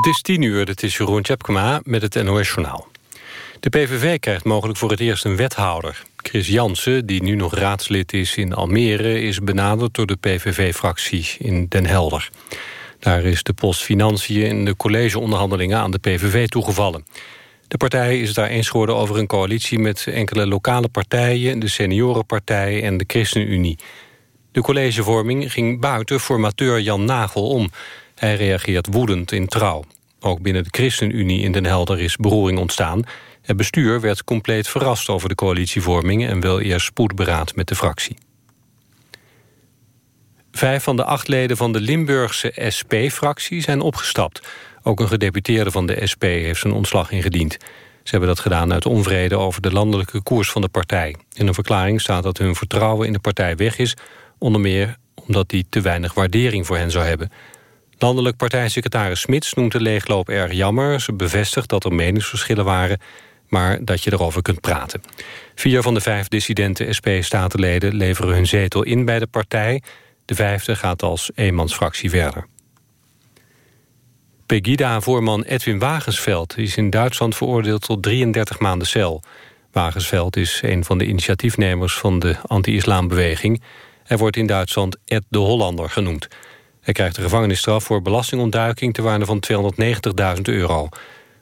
Het is tien uur, het is Jeroen Tjepkema met het NOS Journaal. De PVV krijgt mogelijk voor het eerst een wethouder. Chris Jansen, die nu nog raadslid is in Almere... is benaderd door de PVV-fractie in Den Helder. Daar is de post Financiën in de collegeonderhandelingen aan de PVV toegevallen. De partij is daar eens geworden over een coalitie met enkele lokale partijen... de Seniorenpartij en de ChristenUnie. De collegevorming ging buiten formateur Jan Nagel om... Hij reageert woedend in trouw. Ook binnen de ChristenUnie in Den Helder is beroering ontstaan. Het bestuur werd compleet verrast over de coalitievorming... en wil eerst spoedberaad met de fractie. Vijf van de acht leden van de Limburgse SP-fractie zijn opgestapt. Ook een gedeputeerde van de SP heeft zijn ontslag ingediend. Ze hebben dat gedaan uit onvrede over de landelijke koers van de partij. In een verklaring staat dat hun vertrouwen in de partij weg is... onder meer omdat die te weinig waardering voor hen zou hebben... Landelijk partijsecretaris Smits noemt de leegloop erg jammer. Ze bevestigt dat er meningsverschillen waren, maar dat je erover kunt praten. Vier van de vijf dissidente SP-statenleden leveren hun zetel in bij de partij. De vijfde gaat als eenmansfractie verder. Pegida-voorman Edwin Wagensveld is in Duitsland veroordeeld tot 33 maanden cel. Wagensveld is een van de initiatiefnemers van de anti-islambeweging. Hij wordt in Duitsland Ed de Hollander genoemd. Hij krijgt een gevangenisstraf voor belastingontduiking... te waarde van 290.000 euro.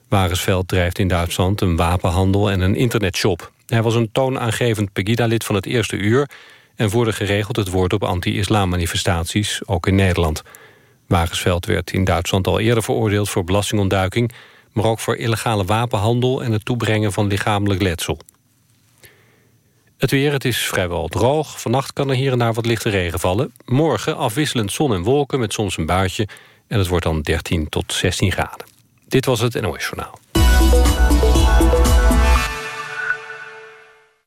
Wagensveld drijft in Duitsland een wapenhandel en een internetshop. Hij was een toonaangevend Pegida-lid van het eerste uur... en voerde geregeld het woord op anti-islam-manifestaties, ook in Nederland. Wagensveld werd in Duitsland al eerder veroordeeld voor belastingontduiking... maar ook voor illegale wapenhandel en het toebrengen van lichamelijk letsel. Het weer, het is vrijwel droog. Vannacht kan er hier en daar wat lichte regen vallen. Morgen afwisselend zon en wolken met soms een buitje. En het wordt dan 13 tot 16 graden. Dit was het NOS Journaal.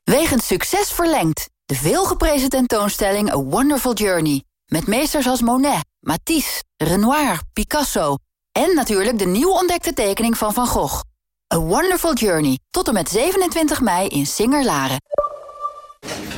Wegens succes verlengd. De veelgeprezen tentoonstelling A Wonderful Journey. Met meesters als Monet, Matisse, Renoir, Picasso... en natuurlijk de nieuw ontdekte tekening van Van Gogh. A Wonderful Journey. Tot en met 27 mei in Singer-Laren.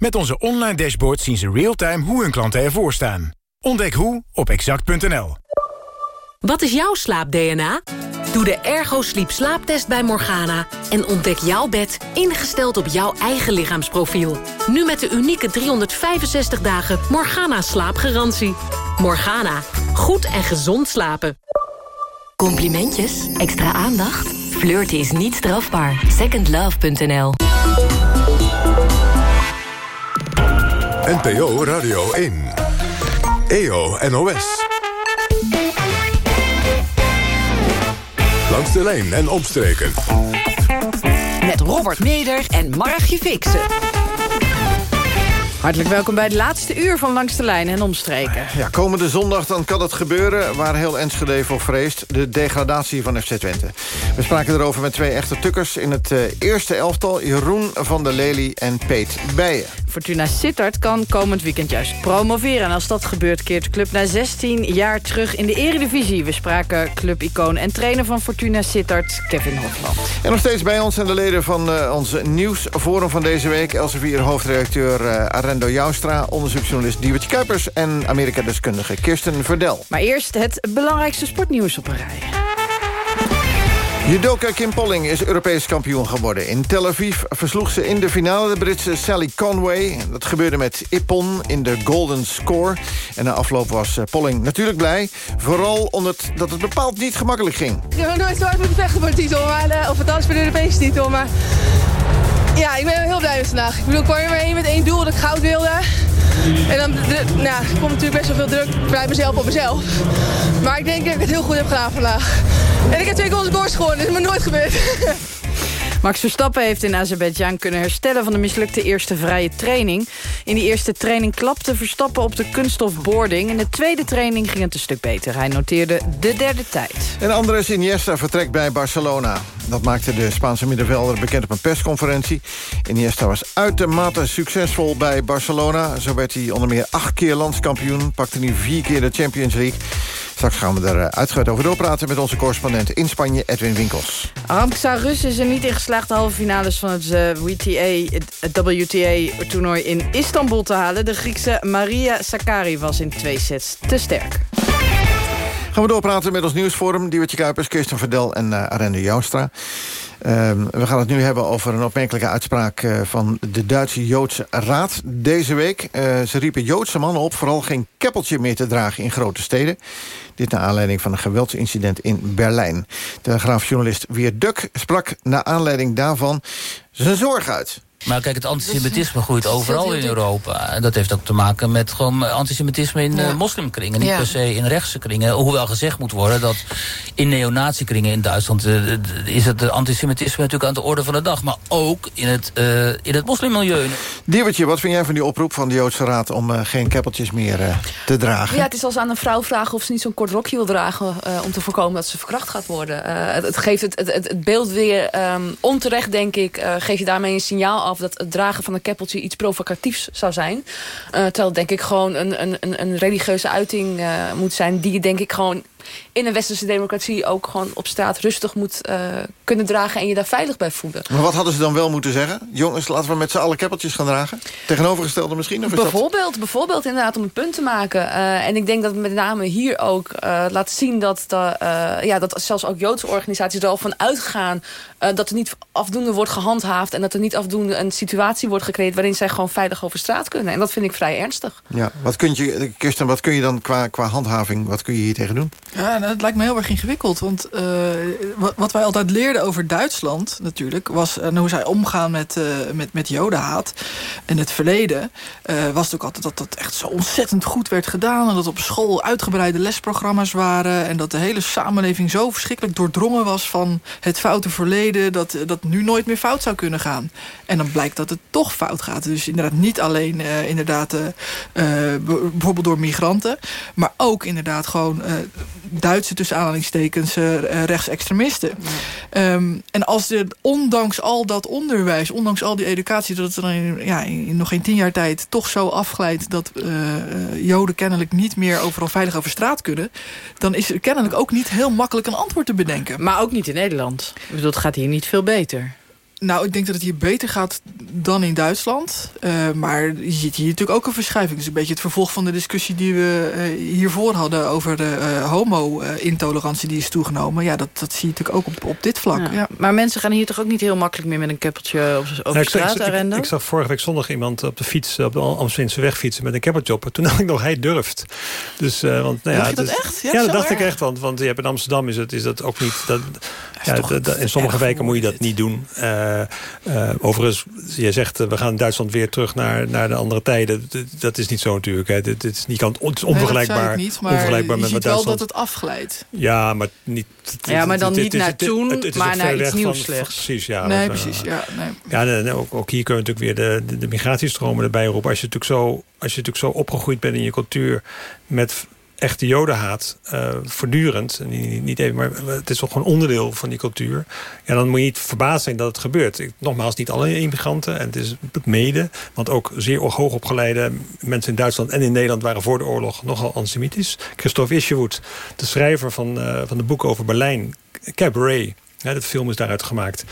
Met onze online dashboard zien ze real-time hoe hun klanten ervoor staan. Ontdek hoe op exact.nl. Wat is jouw slaap-DNA? Doe de Ergo Sleep slaaptest bij Morgana en ontdek jouw bed ingesteld op jouw eigen lichaamsprofiel. Nu met de unieke 365 dagen Morgana slaapgarantie. Morgana, goed en gezond slapen. Complimentjes? Extra aandacht? Flirten is niet strafbaar. Secondlove.nl NPO Radio 1. EO NOS. Langs de lijn en omstreken. Met Robert Meder en Margje Fixen. Hartelijk welkom bij het laatste uur van Langs de Lijn en Omstreken. Ja, komende zondag dan kan het gebeuren waar heel Enschede voor vreest. De degradatie van FC Twente. We spraken erover met twee echte tukkers in het uh, eerste elftal. Jeroen van der Lely en Peet Bijen. Fortuna Sittard kan komend weekend juist promoveren. En als dat gebeurt keert de club na 16 jaar terug in de eredivisie. We spraken clubicoon en trainer van Fortuna Sittard, Kevin Hofland. En nog steeds bij ons zijn de leden van uh, onze nieuwsforum van deze week. Elsevier hoofdredacteur uh, Arendo Joustra, onderzoeksjournalist Diewertje Kuipers... en Amerika-deskundige Kirsten Verdel. Maar eerst het belangrijkste sportnieuws op een rij. Judoka Kim Polling is Europees kampioen geworden. In Tel Aviv versloeg ze in de finale de Britse Sally Conway. Dat gebeurde met Ippon in de Golden Score. En na afloop was Polling natuurlijk blij. Vooral omdat dat het bepaald niet gemakkelijk ging. Ik heb nooit zo hard moeten vechten voor de titel. Maar, of althans voor de Europese titel. Maar ja, ik ben heel blij met vandaag. Ik bedoel, ik kwam er maar één met één doel dat ik goud wilde. En dan nou, komt natuurlijk best wel veel druk bij mezelf op mezelf. Maar ik denk dat ik het heel goed heb gedaan vandaag. En ik heb twee goals goals gewonnen, dat is me nooit gebeurd. Max Verstappen heeft in Azerbeidzjan kunnen herstellen... van de mislukte eerste vrije training. In die eerste training klapte Verstappen op de kunststofboarding. In de tweede training ging het een stuk beter. Hij noteerde de derde tijd. En Andres Iniesta vertrekt bij Barcelona. Dat maakte de Spaanse middenvelder bekend op een persconferentie. Iniesta was uitermate succesvol bij Barcelona. Zo werd hij onder meer acht keer landskampioen. Pakte nu vier keer de Champions League. Straks gaan we er eh, uitgebreid over doorpraten met onze correspondent in Spanje, Edwin Winkels. Ramksa Rus is er niet in geslaagd de halve finales van het, uh, WTA, het WTA-toernooi in Istanbul te halen. De Griekse Maria Sakkari was in twee sets te sterk. Gaan we doorpraten met ons nieuwsforum. Diewertje Kuipers, Kirsten Verdel en uh, Arende Joustra. Uh, we gaan het nu hebben over een opmerkelijke uitspraak... Uh, van de Duitse Joodse Raad deze week. Uh, ze riepen Joodse mannen op vooral geen keppeltje meer te dragen in grote steden. Dit naar aanleiding van een geweldsincident in Berlijn. De graafjournalist Weer Duk sprak naar aanleiding daarvan zijn zorg uit. Maar kijk, het antisemitisme groeit overal in Europa. En dat heeft ook te maken met gewoon antisemitisme in ja. moslimkringen. Niet ja. per se in rechtse kringen. Hoewel gezegd moet worden dat in neonazikringen in Duitsland... Uh, is het antisemitisme natuurlijk aan de orde van de dag. Maar ook in het, uh, in het moslimmilieu. Diewertje, wat vind jij van die oproep van de Joodse Raad... om uh, geen keppeltjes meer te dragen? Ja, het is als aan een vrouw vragen of ze niet zo'n kort rokje wil dragen... om te voorkomen dat ze verkracht gaat worden. Het, het, geeft het, het, het, beeld weer um, onterecht, denk ik... geef je daarmee een signaal af dat het dragen van een keppeltje iets provocatiefs zou zijn. Uh, terwijl het denk ik gewoon een, een, een religieuze uiting uh, moet zijn... die denk ik gewoon in een westerse democratie ook gewoon op straat rustig moet uh, kunnen dragen... en je daar veilig bij voelen. Maar wat hadden ze dan wel moeten zeggen? Jongens, laten we met z'n allen keppeltjes gaan dragen? Tegenovergestelde misschien? Of bijvoorbeeld, dat... bijvoorbeeld inderdaad om een punt te maken. Uh, en ik denk dat met name hier ook uh, laat zien dat, de, ja, dat zelfs ook Joodse organisaties er al van uitgaan... dat er niet afdoende wordt gehandhaafd... en dat er niet afdoende een situatie wordt gecreëerd... waarin zij gewoon veilig over straat kunnen. En dat vind ik vrij ernstig. Ja, wat kun je, Kirsten, wat kun je dan qua, qua handhaving... wat kun je hier tegen doen? Ja, nou, het lijkt me heel erg ingewikkeld. Want uh, wat wij altijd leerden over Duitsland natuurlijk... was hoe zij omgaan met, uh, met, met jodenhaat. In het verleden was het ook altijd dat dat echt zo ontzettend goed werd gedaan. En dat op school uitgebreide lesprogramma's waren. En dat de hele samenleving zo verschrikkelijk doordrongen was... van het foute verleden, dat, dat nu nooit meer fout zou kunnen gaan. En dan blijkt dat het toch fout gaat. Dus inderdaad niet alleen inderdaad, bijvoorbeeld door migranten... maar ook inderdaad gewoon Duitse tussen aanhalingstekens uh, rechtsextremisten. Ja. Um, en als er ondanks al dat onderwijs, ondanks al die educatie... dat het dan in, ja, in nog geen tien jaar tijd toch zo afglijdt... dat uh, Joden kennelijk niet meer overal veilig over straat kunnen... dan is er kennelijk ook niet heel makkelijk een antwoord te bedenken. Maar ook niet in Nederland. Ik bedoel, het gaat hier niet veel beter. Nou, ik denk dat het hier beter gaat dan in Duitsland. Uh, maar je ziet hier natuurlijk ook een verschuiving. Dus een beetje het vervolg van de discussie die we uh, hiervoor hadden... over de uh, homo-intolerantie die is toegenomen. Ja, dat, dat zie je natuurlijk ook op, op dit vlak. Ja. Ja. Maar mensen gaan hier toch ook niet heel makkelijk meer... met een keppeltje over nou, straat ik, ik, ik, zag vorige week zondag iemand op de fiets... op de Amsterdamse weg fietsen met een keppeltje op. Toen dacht ik nog, hij durft. Dus, want, nou ja, je dat dus, echt? Ja, dat dacht ik echt. Want, want je hebt in Amsterdam is, het, is dat ook niet... Dat, ja, in sommige wijken moet je dat niet doen. Uh, uh, overigens, je zegt, uh, we gaan Duitsland weer terug naar, naar de andere tijden. Dat is niet zo natuurlijk. Hè. Dit, dit is niet kan, het is onvergelijkbaar, nee, niet, maar onvergelijkbaar je met ziet Duitsland. wel dat het afglijdt. Ja, maar niet... Ja, maar dan niet naar toen, maar naar iets nieuws slechts. Precies, ja. Nee, precies, ja. Nee. Ja, ook, ook, hier kun je natuurlijk weer de, de, de migratiestromen erbij roepen. Als je natuurlijk zo, als je natuurlijk zo opgegroeid bent in je cultuur... met echte jodenhaat uh, voortdurend. Niet, niet even, maar het is toch gewoon onderdeel van die cultuur. Ja, dan moet je niet verbaasd zijn dat het gebeurt. Nogmaals, niet alle immigranten. En het is mede. Want ook zeer hoogopgeleide mensen in Duitsland en in Nederland... waren voor de oorlog nogal antisemitisch. Christoph Isherwood, de schrijver van, uh, van de boek over Berlijn... Cabaret, ja, dat film is daaruit gemaakt.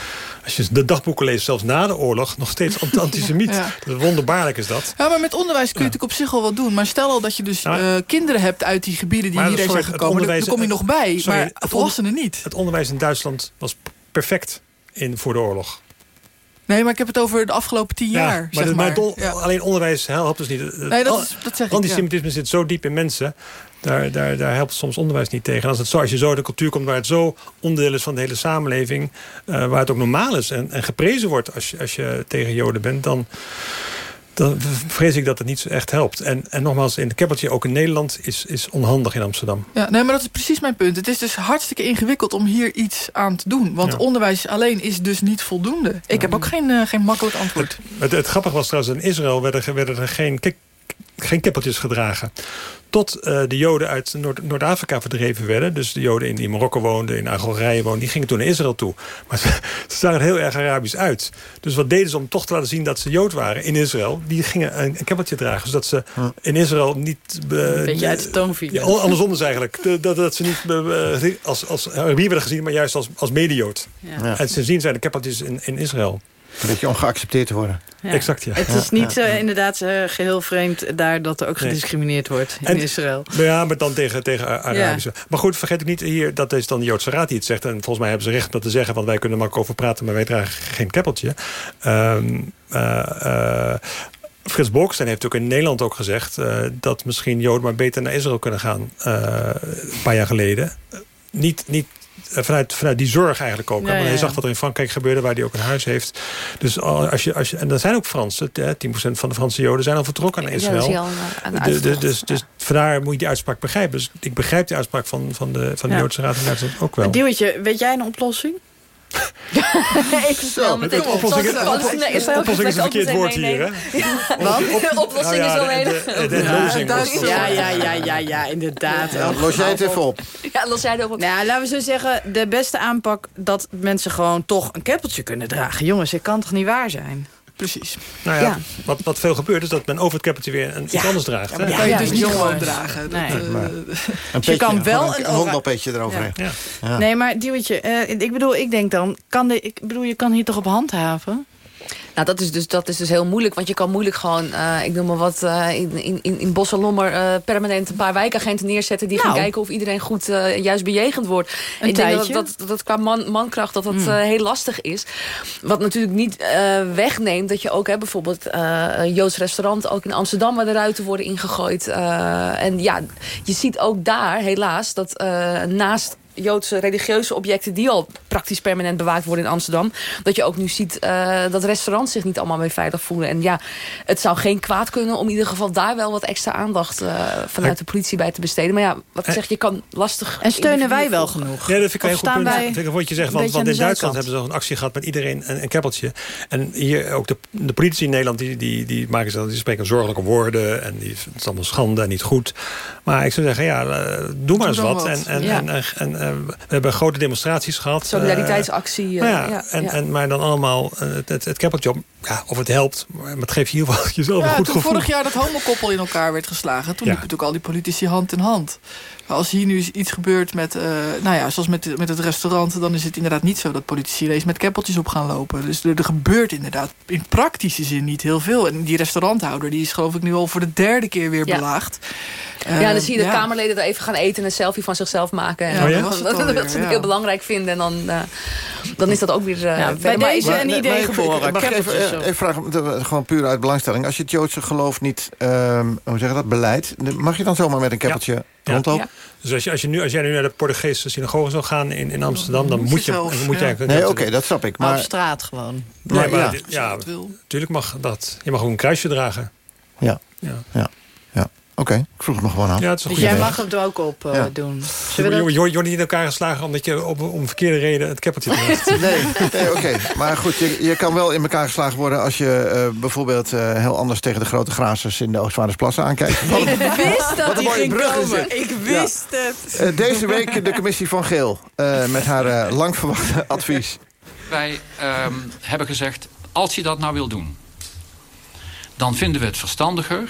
Als je de dagboeken leest, zelfs na de oorlog... nog steeds antisemiet. ja. wonderbaarlijk is dat. Ja, maar met onderwijs kun je ja. natuurlijk op zich wel wat doen. Maar stel al dat je dus nou, uh, kinderen hebt uit die gebieden... die hierheen zijn gekomen, dan kom je nog bij. Sorry, maar volwassenen niet. Het onderwijs in Duitsland was perfect in, voor de oorlog. Nee, maar ik heb het over de afgelopen tien ja, jaar. Maar, zeg maar. alleen onderwijs helpt dus niet. Nee, dat, is, dat zeg Antisemitisme ik, zit zo diep in mensen. Daar, daar, daar helpt soms onderwijs niet tegen. En als, het zo, als je zo de cultuur komt waar het zo onderdeel is van de hele samenleving... Uh, waar het ook normaal is en, en geprezen wordt als je, als je tegen Joden bent... dan, dan vrees ik dat het niet zo echt helpt. En, en nogmaals, in de keppeltje ook in Nederland is, is onhandig in Amsterdam. Ja, nee, maar dat is precies mijn punt. Het is dus hartstikke ingewikkeld om hier iets aan te doen. Want onderwijs alleen is dus niet voldoende. Ik heb ook geen, uh, geen makkelijk antwoord. Het, het, grappige was trouwens, in Israël werden, werden er geen, geen keppeltjes gedragen tot uh, de Joden uit Noord-Afrika verdreven werden. Dus de Joden in, in Marokko woonden, in Algerije woonden... die gingen toen naar Israël toe. Maar ze, ze zagen heel erg Arabisch uit. Dus wat deden ze om toch te laten zien dat ze Jood waren in Israël? Die gingen een, een keppeltje dragen, zodat ze in Israël niet... Uh, een beetje uit de toon vielen. Ja, andersom dus eigenlijk. Dat, dat ze niet uh, als, als Arabier werden gezien, maar juist als, als medejood. Ja. En sindsdien zijn de keppeltjes in, in Israël. Een beetje ongeaccepteerd te worden. Ja. Exact, ja. Het is niet uh, inderdaad uh, geheel vreemd daar dat er ook gediscrimineerd wordt in en, Israël. Ja, maar dan tegen, tegen Arabische. Ja. Maar goed, vergeet ik niet hier, dat is dan de Joodse Raad die het zegt. En volgens mij hebben ze recht om dat te zeggen, want wij kunnen er makkelijk over praten, maar wij dragen geen keppeltje. Um, uh, Frits Bolkestein heeft ook in Nederland ook gezegd... Uh, dat misschien Joden maar beter naar Israël kunnen gaan. Uh, een paar jaar geleden. niet, niet eh, vanuit, vanuit die zorg eigenlijk ook. Ja, Want hij zag wat er in Frankrijk gebeurde, waar hij ook een huis heeft. Dus als je, als je, en er zijn ook Fransen, 10% van de Franse Joden zijn al vertrokken naar Israël. Ja, al dus, dus, dus, dus vandaar moet je die uitspraak begrijpen. Dus ik begrijp die uitspraak van, van de, van de Joodse Raad in Duitsland ook wel. Diewertje, weet jij een oplossing? Even snel meteen. Oplossing, is een verkeerd woord hier, hè? Wat? Oplossing is alleen... De Ja, ja, ja, ja, ja, inderdaad. Los jij het even op. Ja, los jij het op. Nou, laten we zo zeggen, de beste aanpak... dat mensen gewoon toch een keppeltje kunnen dragen. Jongens, het kan toch niet waar zijn? Precies. Nou ja, ja, Wat, wat veel gebeurt is dat men over het keppeltje weer een, iets anders draagt. Ja, maar kan je dus niet gewoon dragen. Nee. Dat, uh, een je kan wel een, een hondopetje eroverheen. Ja. Nee, maar Diewertje, uh, ik bedoel, ik denk dan... Kan de, ik bedoel, je kan hier toch op handhaven? Nou, dat is, dus, dat is dus heel moeilijk. Want je kan moeilijk gewoon, uh, ik noem maar wat, uh, in, in, in Lommer... Uh, permanent een paar wijkagenten neerzetten... die gaan nou. kijken of iedereen goed juist bejegend wordt. Een ik denk dat, dat, dat, dat qua man, mankracht dat dat mm. heel lastig is. Wat natuurlijk niet wegneemt dat je ook... Hè, bijvoorbeeld een Joods restaurant, ook in Amsterdam... waar de ruiten worden ingegooid. en ja, je ziet ook daar helaas dat naast Joodse religieuze objecten... die al praktisch permanent bewaakt worden in Amsterdam... dat je ook nu ziet uh, dat restaurants zich niet allemaal meer veilig voelen. En ja, het zou geen kwaad kunnen om in ieder geval daar wel wat extra aandacht... Uh, vanuit de politie bij te besteden. Maar ja, wat ik zeg, je kan lastig... En steunen wij wel genoeg? Ja, dat vind ik een heel goed punt. Wij vind ik wat je zegt, want, want in Duitsland hebben ze een actie gehad... met iedereen een, een keppeltje. En hier ook de, de politie in Nederland... die, die, die, maken ze, die spreken zorgelijke woorden... en die, het is allemaal schande en niet goed. Maar ik zou zeggen, ja, uh, doe maar eens wat. En, en, ja. en, en, en we hebben grote demonstraties gehad. Solidariteitsactie. Uh, ja, ja, en, en, maar dan allemaal het, het, het keppeltje op. Ja, of het helpt, maar het geeft je wel jezelf ja, een goed gevoel. vorig jaar dat homokoppel in elkaar werd geslagen... toen liepen natuurlijk al die politici hand in hand. Maar als hier nu iets gebeurt met, uh, nou ja, zoals met, met het restaurant... dan is het inderdaad niet zo dat politici ineens met keppeltjes op gaan lopen. Dus er, er, gebeurt inderdaad in praktische zin niet heel veel. En die restauranthouder die is geloof ik nu al voor de derde keer weer belaagd. Uh, ja, dan zie je de ja. Kamerleden er even gaan eten... en een selfie van zichzelf maken. En oh, ja? Dat, dat, dat, ze het heel belangrijk vinden. En dan, uh, dan is dat ook weer... Uh, bij maar, deze een idee maar, geboren. Mag ik even, even vragen, gewoon puur uit belangstelling. Als je het Joodse geloof niet, um, hoe zeg je dat, beleid... mag je dan zomaar met een keppeltje ja. rondlopen? Dus als, je, als, je nu, als jij nu naar de Portugese synagoge zou gaan in, in Amsterdam... dan moet je, dan moet je eigenlijk... Nee, oké, dat snap ik. Maar, Op straat gewoon. Maar, ja, ja, natuurlijk mag dat. Je mag ook een kruisje dragen. Ja, ja. ja. Oké, okay, ik vroeg het me gewoon aan. Ja, het is een dus jij mag het er ook op uh, ja. doen. Je wordt niet in elkaar geslagen omdat je op, om verkeerde reden het keppeltje draagt. nee, nee oké. Okay. Maar goed, je, je kan wel in elkaar geslagen worden... als je uh, bijvoorbeeld uh, heel anders tegen de grote grazers... in de Oostvaardersplassen aankijkt. ik wist dat die ging komen. Ik wist ja. het. deze week de commissie van Geel. met haar lang verwachte advies. Wij um, hebben gezegd, als je dat nou wil doen... dan vinden we het verstandiger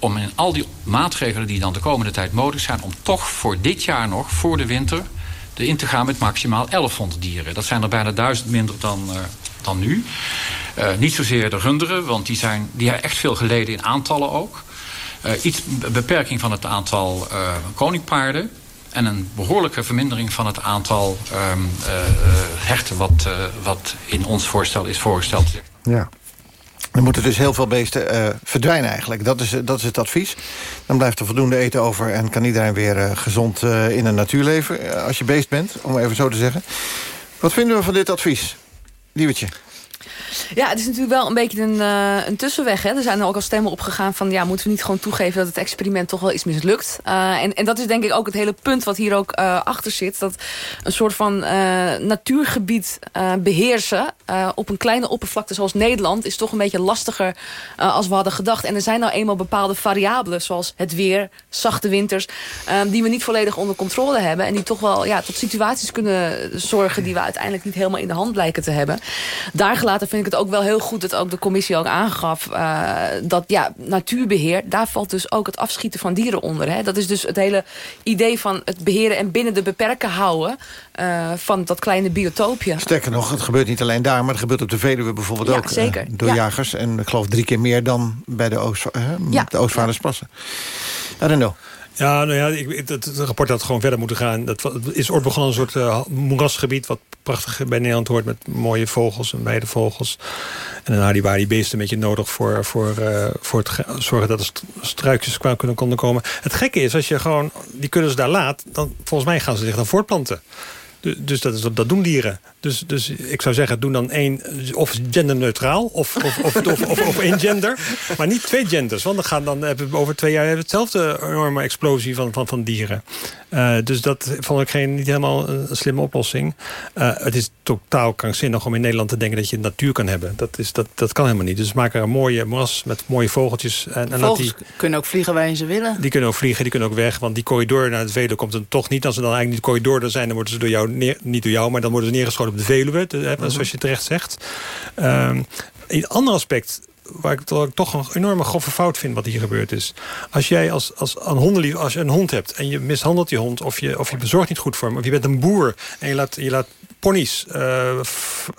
om in al die maatregelen die dan de komende tijd nodig zijn... om toch voor dit jaar nog, voor de winter... in te gaan met maximaal 1100 dieren. Dat zijn er bijna duizend minder dan, uh, dan nu. Uh, niet zozeer de runderen, want die, zijn, die hebben echt veel geleden in aantallen ook. Uh, iets beperking van het aantal koningpaarden... en een behoorlijke vermindering van het aantal um, herten... Wat, wat in ons voorstel is voorgesteld. Ja. Er moeten dus heel veel beesten uh, verdwijnen eigenlijk. Dat is, dat is het advies. Dan blijft er voldoende eten over... en kan iedereen weer uh, gezond in de natuur leven... als je beest bent, om even zo te zeggen. Wat vinden we van dit advies? Liebertje? Ja, het is natuurlijk wel een beetje een, uh, een tussenweg. Hè. Er zijn er ook al stemmen opgegaan van... ja, moeten we niet gewoon toegeven dat het experiment toch wel is mislukt. Uh, en, en dat is denk ik ook het hele punt wat hier ook uh, achter zit. Dat een soort van natuurgebied beheersen... op een kleine oppervlakte zoals Nederland... is toch een beetje lastiger als we hadden gedacht. En er zijn nou eenmaal bepaalde variabelen... zoals het weer, zachte winters... die we niet volledig onder controle hebben. En die toch wel ja, tot situaties kunnen zorgen... die we uiteindelijk niet helemaal in de hand blijken te hebben. Daar gelaten vind ik het ook wel heel goed dat ook de commissie ook aangaf... Uh, dat ja, natuurbeheer, daar valt dus ook het afschieten van dieren onder. Hè? Dat is dus het hele idee van het beheren en binnen de beperken houden... Uh, van dat kleine biotoopje. Sterker nog, het gebeurt niet alleen daar... maar het gebeurt op de Veluwe bijvoorbeeld ja, ook. Zeker. Uh, door ja. jagers. En ik geloof drie keer meer dan bij de, Oost, ja. de Oostvaardersplassen. I don't know. Ja, nou ja, ik, het, het, rapport had gewoon verder moeten gaan. Dat is ooit begonnen een soort uh, moerasgebied... wat prachtig bij Nederland hoort met mooie vogels en weidevogels. En dan hadden die beesten een beetje nodig voor, voor, uh, voor het zorgen dat er struikjes kwamen kunnen komen. Het gekke is, als je gewoon die kuddens daar laat... dan volgens mij gaan ze zich dan voortplanten. Dus dat, is, dat doen dieren. Dus, dus ik zou zeggen, doe dan één, of genderneutraal, of, of, of, of, of, of één gender. Maar niet twee genders, want dan, gaan, dan hebben we over twee jaar hetzelfde enorme explosie van, van, van dieren. Uh, dus dat vond ik geen, niet helemaal een slimme oplossing. Uh, het is totaal krankzinnig om in Nederland te denken dat je natuur kan hebben. Dat, is, dat, dat kan helemaal niet. Dus maak er een mooie moras met mooie vogeltjes. En, en Vogels die, kunnen ook vliegen waar ze willen. Die kunnen ook vliegen, die kunnen ook weg. Want die corridor naar het Veluwe komt dan toch niet. Als ze dan eigenlijk niet corridor er zijn, dan worden ze door jou neer, niet door jou, maar dan worden ze neergeschoten op de Veluwe, de, hè, zoals je terecht zegt. Um, een ander aspect waar ik toch een enorme grove fout vind wat hier gebeurd is. Als jij als, als, een hondenlief, als je een hond hebt en je mishandelt die hond... of je, of je bezorgt niet goed voor hem, of je bent een boer... en je laat, je laat ponies uh,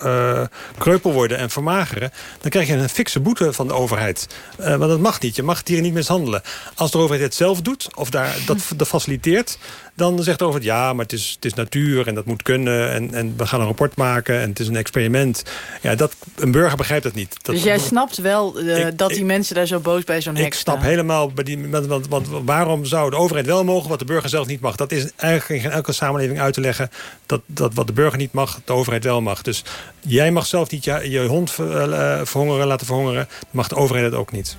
uh, kreupel worden en vermageren... dan krijg je een fikse boete van de overheid. Uh, want dat mag niet. Je mag dieren niet mishandelen. Als de overheid het zelf doet, of daar, dat, dat faciliteert... dan zegt de overheid, ja, maar het is, het is natuur en dat moet kunnen... En, en we gaan een rapport maken en het is een experiment. Ja, dat, een burger begrijpt dat niet. Dat, dus jij snapt wel ik, dat die ik, mensen daar zo boos bij zo'n hek Ik snap helemaal, bij die, want, want, waarom zou de overheid wel mogen... wat de burger zelf niet mag? Dat is eigenlijk in elke samenleving uit te leggen... dat, dat wat de burger niet mag, de overheid wel mag. Dus jij mag zelf niet je, je hond ver, uh, verhongeren, laten verhongeren. mag de overheid het ook niet.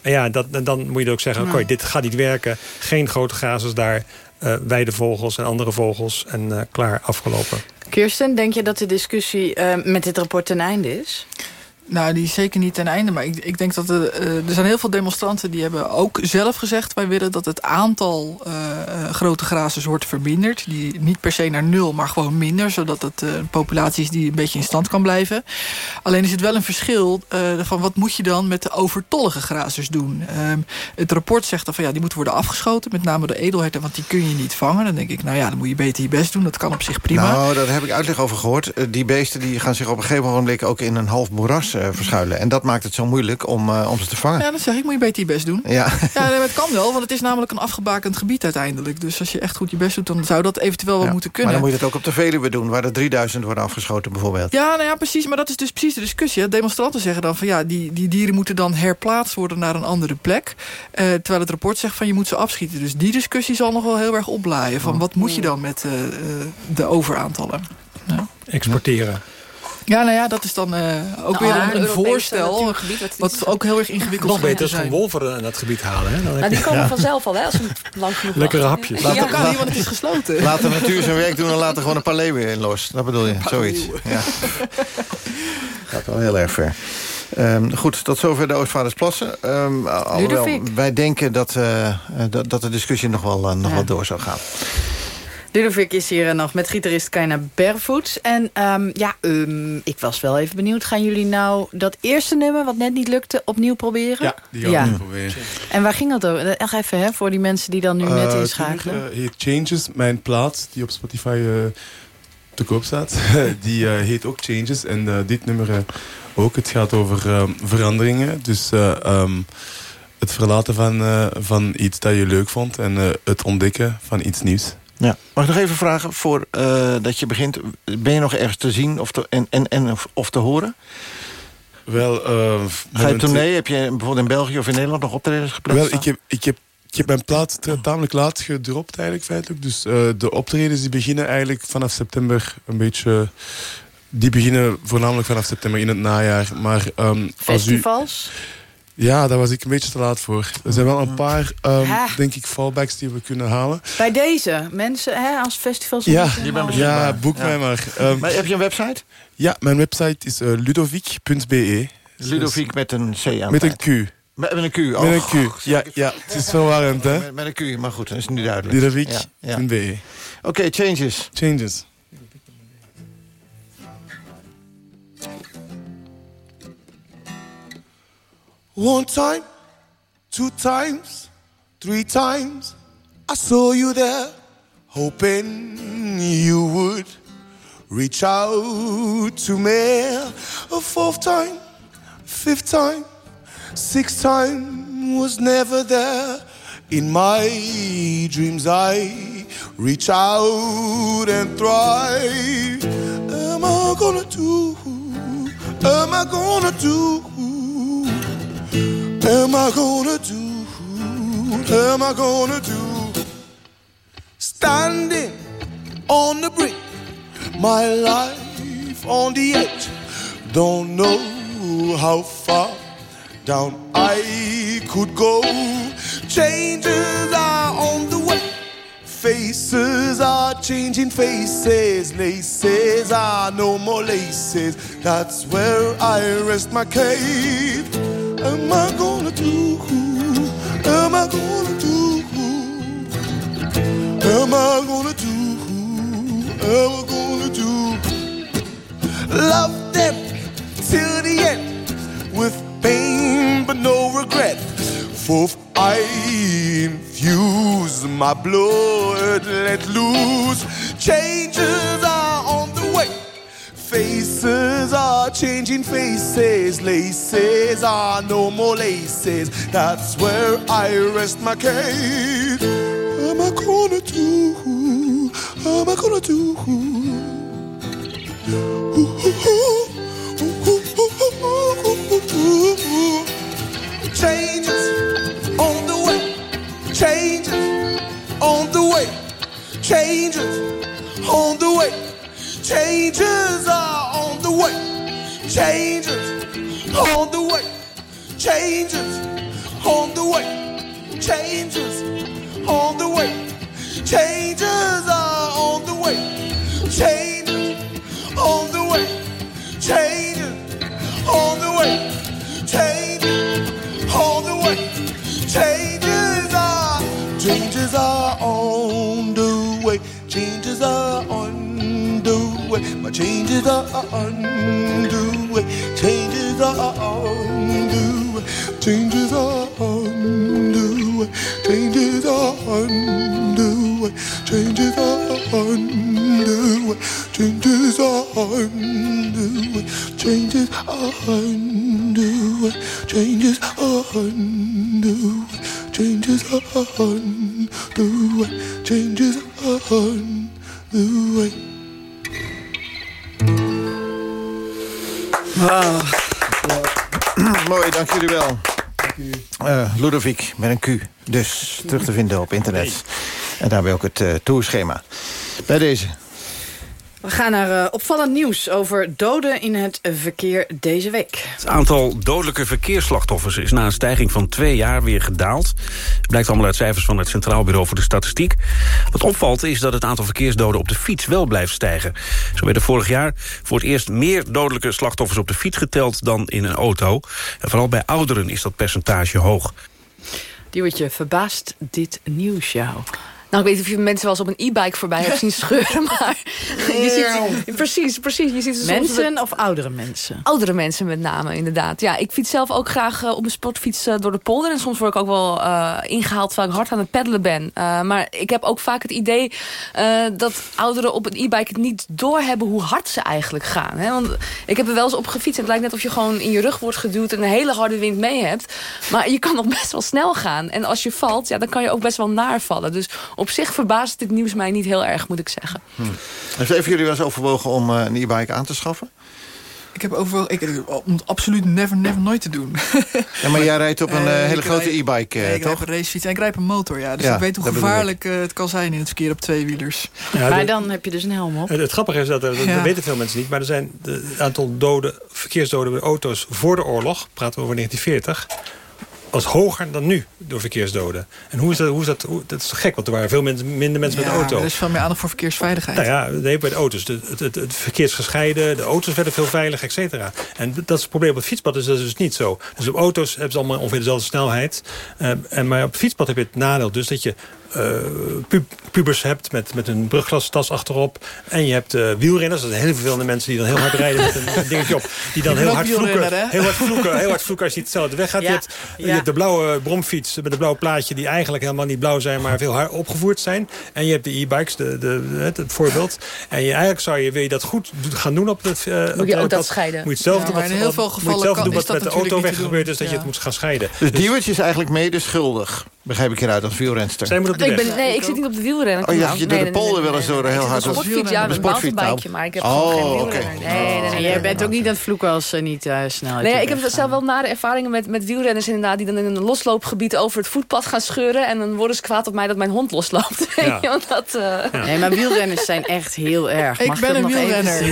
En ja, dat, dan moet je ook zeggen, oké, okay, dit gaat niet werken. Geen grote grazers daar. Uh, weidevogels en andere vogels. En uh, klaar, afgelopen. Kirsten, denk je dat de discussie uh, met dit rapport ten einde is? Nou, die is zeker niet ten einde. Maar ik, ik denk dat er, uh, er zijn heel veel demonstranten die hebben ook zelf gezegd... wij willen dat het aantal uh, grote grazers wordt verminderd. Die niet per se naar nul, maar gewoon minder. Zodat het uh, populatie is die een beetje in stand kan blijven. Alleen is het wel een verschil van wat moet je dan met de overtollige grazers doen. het rapport zegt dan van ja, die moeten worden afgeschoten. Met name de edelherten, want die kun je niet vangen. Dan denk ik, nou ja, dan moet je beter je best doen. Dat kan op zich prima. Nou, daar heb ik uitleg over gehoord. die beesten die gaan zich op een gegeven moment ook in een half moeras verschuilen. En dat maakt het zo moeilijk om, uh, om ze te vangen. Ja, dat zeg ik. Moet je beter je best doen. Ja, ja nee, maar het kan wel, want het is namelijk een afgebakend gebied uiteindelijk. Dus als je echt goed je best doet, dan zou dat eventueel wel ja, moeten kunnen. Maar dan moet je het ook op de Veluwe doen, waar er 3000 worden afgeschoten bijvoorbeeld. Ja, nou ja, precies. Maar dat is dus precies de discussie. Hè. Demonstranten zeggen dan van ja, die, die dieren moeten dan herplaatst worden naar een andere plek. Uh, terwijl het rapport zegt van je moet ze afschieten. Dus die discussie zal nog wel heel erg oplaaien. Van wat moet je dan met uh, de overaantallen? Ja. Exporteren. Ja, nou ja, dat is dan uh, ook nou, weer een, een voorstel. Wat, ook heel erg ingewikkeld is. Nog beter is gewoon wolven in dat gebied halen. Hè? Dan nou, die komen ja. vanzelf al, hè, als ze lang genoeg Lekkere hapjes. Laat ja, kan niet, want het is gesloten. Laat de natuur zijn werk doen en laat er gewoon een paar leeuwen in los. Dat bedoel je, zoiets. Ja. Gaat wel heel erg ver. Um, goed, tot zover de Oostvaardersplassen. Um, alhoewel, wij denken dat, uh, dat, dat de discussie nog wel, uh, nog ja. wel door zou gaan. Ludovic is hier nog met gitarist Keina Bervoets. En um, ja, um, ik was wel even benieuwd. Gaan jullie nou dat eerste nummer, wat net niet lukte, opnieuw proberen? Ja, die gaan we ja. proberen. En waar ging dat over? Echt even, hè, voor die mensen die dan nu uh, net inschakelen. Uh, heet Changes, mijn plaat, die op Spotify uh, te koop staat. die heet ook Changes. En dit nummer ook. Het gaat over veranderingen. Dus... Um, het verlaten van, uh, van iets dat je leuk vond en uh, het ontdekken van iets nieuws. Ja. Mag ik nog even vragen, voor uh, dat je begint... ben je nog ergens te zien of te, en, en, en, of, of te horen? Wel, uh, Ga je tournee? Heb je bijvoorbeeld in België of in Nederland nog optredens gepland? Wel, ik heb, ik heb, ik heb mijn plaat tamelijk laat gedropt eigenlijk feitelijk. Dus uh, de optredens die beginnen eigenlijk vanaf september een beetje die beginnen voornamelijk vanaf september in het najaar. Maar, um, Festivals? Ja, daar was ik een beetje te laat voor. Er zijn wel een paar, um, denk ik, fallbacks die we kunnen halen. Bij deze mensen, hè, als festivals... Ja, ja boek mij maar. Um, maar. Heb je een website? Ja, mijn website is uh, ludovic.be. Ludovic met een C aan Met een Q. Met, met een Q, oh, Met een Q, ja, ja. Het is verwarrend, hè? Met, met, een Q, maar goed, dat is nu duidelijk. Ludovic.be. Ja, ja. Oké, okay, changes. Changes. One time, two times, three times, I saw you there, hoping you would reach out to me. A fourth time, fifth time, sixth time was never there. In my dreams, I reach out and try. Am I gonna do? Am I gonna do? Am I gonna do? Am I gonna do? Standing on the brink, my life on the edge. Don't know how far down I could go. Changes are on the way. Faces are changing faces. Laces are no more laces. That's where I rest my case. Am I gonna do? Am I gonna do? Am I gonna do? Am I gonna do? Love them till the end with pain but no regret. For I infuse my blood, let loose. Changes are on the way. Faces are changing faces, laces are no more laces. That's where I rest my case. Am I gonna do? Am I gonna do? Changes on the way, changes on the way, changes on the way. Changes are on the way. Changes on the way. Changes on the way. Changes on the way. Changes changes are undue. Changes are undue. Changes are undue. Changes are undue. Changes are undue. Changes are undue. Changes are undue. Changes are undue. Changes are undue. Met een Q. Dus terug te vinden op internet. En daarbij ook het uh, tourschema. Bij deze. We gaan naar uh, opvallend nieuws over doden in het verkeer deze week. Het aantal dodelijke verkeersslachtoffers is na een stijging van twee jaar weer gedaald. blijkt allemaal uit cijfers van het Centraal Bureau voor de Statistiek. Wat opvalt is dat het aantal verkeersdoden op de fiets wel blijft stijgen. Zo werden vorig jaar voor het eerst meer dodelijke slachtoffers op de fiets geteld dan in een auto. En vooral bij ouderen is dat percentage hoog. Diewertje, verbaast dit nieuws jou? Nou, ik weet niet of je mensen wel eens op een e-bike voorbij hebt zien scheuren, maar je ziet, precies, precies. Je ziet mensen of oudere mensen? Oudere mensen met name, inderdaad. Ja, ik fiets zelf ook graag uh, op een sportfiets uh, door de polder. En soms word ik ook wel uh, ingehaald terwijl ik hard aan het peddelen ben. maar ik heb ook vaak het idee dat ouderen op een e-bike het niet doorhebben hoe hard ze eigenlijk gaan. Hè? Want ik heb er wel eens op gefietst en het lijkt net of je gewoon in je rug wordt geduwd en een hele harde wind mee hebt. Maar je kan nog best wel snel gaan. En als je valt, ja, dan kan je ook best wel naarvallen. Dus op zich verbaast dit nieuws mij niet heel erg, moet ik zeggen. Hm. Heeft even jullie wel eens overwogen om uh, een e-bike aan te schaffen? Ik heb overal... Ik, om het absoluut never, never, nooit te doen. Ja, maar jij rijdt op een uh, hele grote e-bike, uh, ik toch? Ik een racefiets en ik rijd een motor, ja. Dus ja, ik weet hoe gevaarlijk uh, het kan zijn in het verkeer op tweewielers. Ja, maar dan heb je dus een helm op. Het, het grappige is dat, dat, dat weten veel mensen niet... maar er zijn het aantal doden, verkeersdoden bij auto's voor de oorlog... praten we over 1940 was hoger dan nu door verkeersdoden. En hoe is dat? Hoe is dat, hoe, dat is gek, want er waren veel mensen, minder mensen ja, met de auto. er is veel meer aandacht voor verkeersveiligheid. Nou ja, nee, bij de auto's. De, het, het, het verkeer is gescheiden, de auto's werden veel veiliger, et cetera. En dat is het probleem op het fietspad, is dat is dus niet zo. Dus op auto's hebben ze allemaal ongeveer dezelfde snelheid. Um, en, maar op het fietspad heb je het nadeel dus dat je uh, pu pubers hebt met, met een brugglastas achterop. En je hebt uh, wielrenners. Dat zijn heel veel mensen die dan heel hard rijden met een dingetje op. Die dan heel hard, vloeken, heel hard vloeken. Heel hard vloeken als je het zelf de weg gaat. Ja, je, hebt, ja. je hebt de blauwe bromfiets met een blauw plaatje... die eigenlijk helemaal niet blauw zijn, maar veel hard opgevoerd zijn. En je hebt de e-bikes, de, de, het, het, voorbeeld. En je, eigenlijk zou je, wil je dat goed gaan doen op het... Uh, moet je ook dat scheiden. Moet je het zelf ja, doen. Wat, in heel veel gevallen moet je zelf kan, doen wat met de auto weg gebeurd is... dat je het moet gaan scheiden. Dus Diewertje is eigenlijk mede schuldig. Begrijp ik hieruit als wielrenster. Zij moet op de ik ben, nee, ik zit niet op de wielrennen. Oh, ja, je doet de polder wel eens door heel hard. Een sportfiets, ja, een mountainbike, maar ik heb oh, gewoon geen wielrenner. Okay. Nee, nee, nee, jij bent ook niet aan het vloeken als ze niet uh, snel Nee, ik heb zelf wel nare ervaringen met, met wielrenners inderdaad... die dan in een losloopgebied over het voetpad gaan scheuren... en dan worden ze kwaad op mij dat mijn hond losloopt. Ja. dat, uh... ja. Nee, maar wielrenners zijn echt heel erg. Mag ik ben een wielrenner.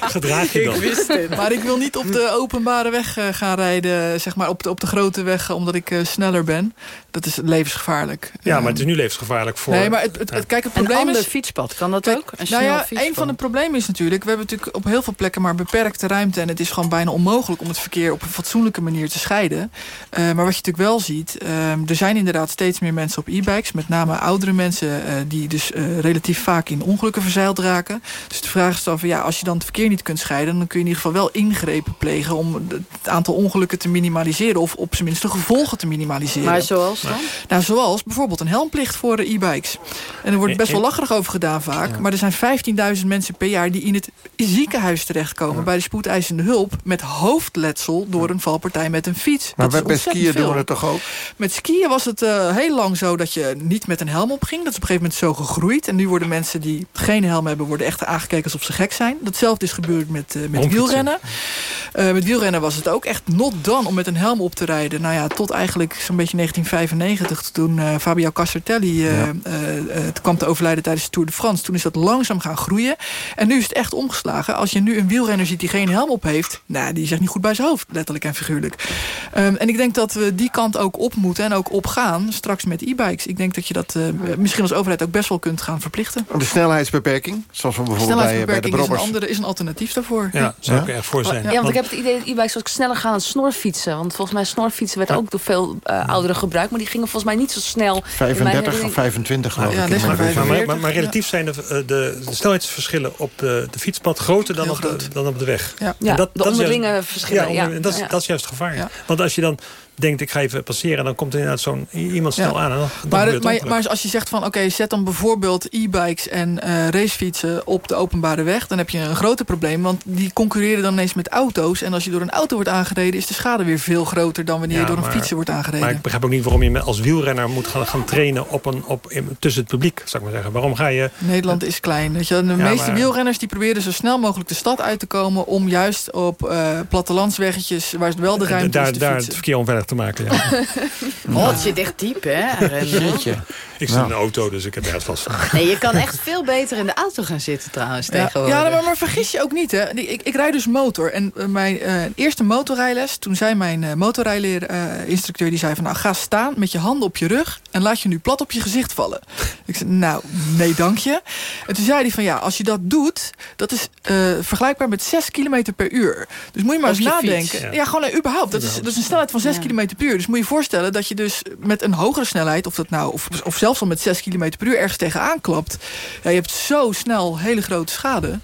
Gedraag je dan. Ik wist het. Maar ik wil niet op de openbare weg gaan rijden, zeg maar op de, op de grote weg... omdat ik sneller ben. Dat is levensgevaarlijk. Ja, maar het is nu levensgevaarlijk voor... Nee, maar het, het, het, kijk, het probleem een ander is... fietspad, kan dat ook? Een nou ja, fietspad. een van de problemen is natuurlijk... we hebben natuurlijk op heel veel plekken maar beperkte ruimte... en het is gewoon bijna onmogelijk om het verkeer op een fatsoenlijke manier te scheiden. Uh, maar wat je natuurlijk wel ziet... Uh, er zijn inderdaad steeds meer mensen op e-bikes. Met name oudere mensen uh, die dus relatief vaak in ongelukken verzeild raken. Dus de vraag is dan van ja, als je dan het verkeer niet kunt scheiden... dan kun je in ieder geval wel ingrepen plegen... om het aantal ongelukken te minimaliseren... of op zijn minst de gevolgen te minimaliseren. Maar zoals dan? Nou, zoals bijvoorbeeld een helmplicht voor e-bikes. En er wordt best wel lacherig over gedaan vaak. Ja. Maar er zijn 15.000 mensen per jaar die in het ziekenhuis terechtkomen... Ja. bij de spoedeisende hulp met hoofdletsel... door een valpartij met een fiets. Maar dat bij skiën doen we het toch ook? Met skiën was het uh, heel lang zo dat je niet met een helm opging. Dat is op een gegeven moment zo gegroeid. En nu worden mensen die geen helm hebben... worden echt aangekeken alsof ze gek zijn. Datzelfde is gebeurd met, uh, met wielrennen. Uh, met wielrennen was het ook echt not done om met een helm op te rijden. Nou ja, tot eigenlijk zo'n beetje 1995... toen uh, Fabio Casartelli uh, ja. uh, kwam te overlijden tijdens de Tour de France. Toen is dat langzaam gaan groeien. En nu is het echt omgeslagen. Als je nu een wielrenner ziet die geen helm op heeft... nou, die zegt niet goed bij zijn hoofd, letterlijk en figuurlijk. Um, en ik denk dat we die kant ook op moeten en ook opgaan... straks met e-bikes. Ik denk dat je dat misschien als overheid ook best wel kunt gaan verplichten. De snelheidsbeperking? Zoals we bijvoorbeeld bij, bij de brobbers. Is een, andere, is een alternatief daarvoor. Ja, zou ik ja? erg voor zijn. Ja, want ik heb het idee dat e-bikes ook sneller gaan dan snorfietsen. Want volgens mij snorfietsen werd ook door veel ouderen gebruikt... maar die gingen volgens mij niet zo snel... 35 of 25 geloof ja, ik. Ja, maar, maar, maar, maar, maar, relatief zijn de, de, de, snelheidsverschillen op de, de fietspad groter dan op de, dan op de weg. Ja, ja dat, de dat onderlinge juist, verschillen. Ja, ja. Dat, is, dat is juist het gevaar. Want als je dan denkt ik ga even passeren... dan komt er inderdaad zo'n iemand snel ja. aan. En dan, dan maar, maar, maar, als je zegt van oké, okay, zet dan bijvoorbeeld e-bikes en uh, racefietsen op de openbare weg... dan heb je een groter probleem, want die concurreren dan ineens met auto's. En als je door een auto wordt aangereden... is de schade weer veel groter dan wanneer ja, je door een fietser wordt aangereden. Maar ik begrijp ook niet waarom je als wielrenner moet gaan, gaan trainen... Op een, op, in, tussen het publiek, zou ik maar zeggen. Waarom ga je... Nederland is klein. Weet je, de ja, meeste wielrenners die proberen zo snel mogelijk de stad uit te komen... om juist op uh, plattelandsweggetjes, waar het wel de ruimte daar, is te Daar fietsen. het verkeer onveilig te maken, ja. Oh, het zit echt diep, hè? Jeetje. Ik zit in een auto, dus ik heb het vast van. Nee, je kan echt veel beter in de auto gaan zitten trouwens, ja, tegenwoordig. Ja, maar, maar vergis je ook niet, hè. Ik, ik rijd dus motor. En uh, mijn uh, eerste motorrijles, toen zei mijn uh, motorrijleer-instructeur... die zei van, nou, ga staan met je handen op je rug... en laat je nu plat op je gezicht vallen. Ik zei, nou, nee, dank je. En toen zei hij van, ja, als je dat doet... dat is vergelijkbaar met 6 km per uur. Dus moet je maar op eens nadenken. Fiets, ja. ja, gewoon überhaupt. Dat is, dat is een snelheid van 6 ja. km per uur. Dus moet je je voorstellen dat je dus met een hogere snelheid... of dat nou, of, of zelfs al met 6 km per uur ergens tegenaan klapt. Ja, je hebt zo snel hele grote schade.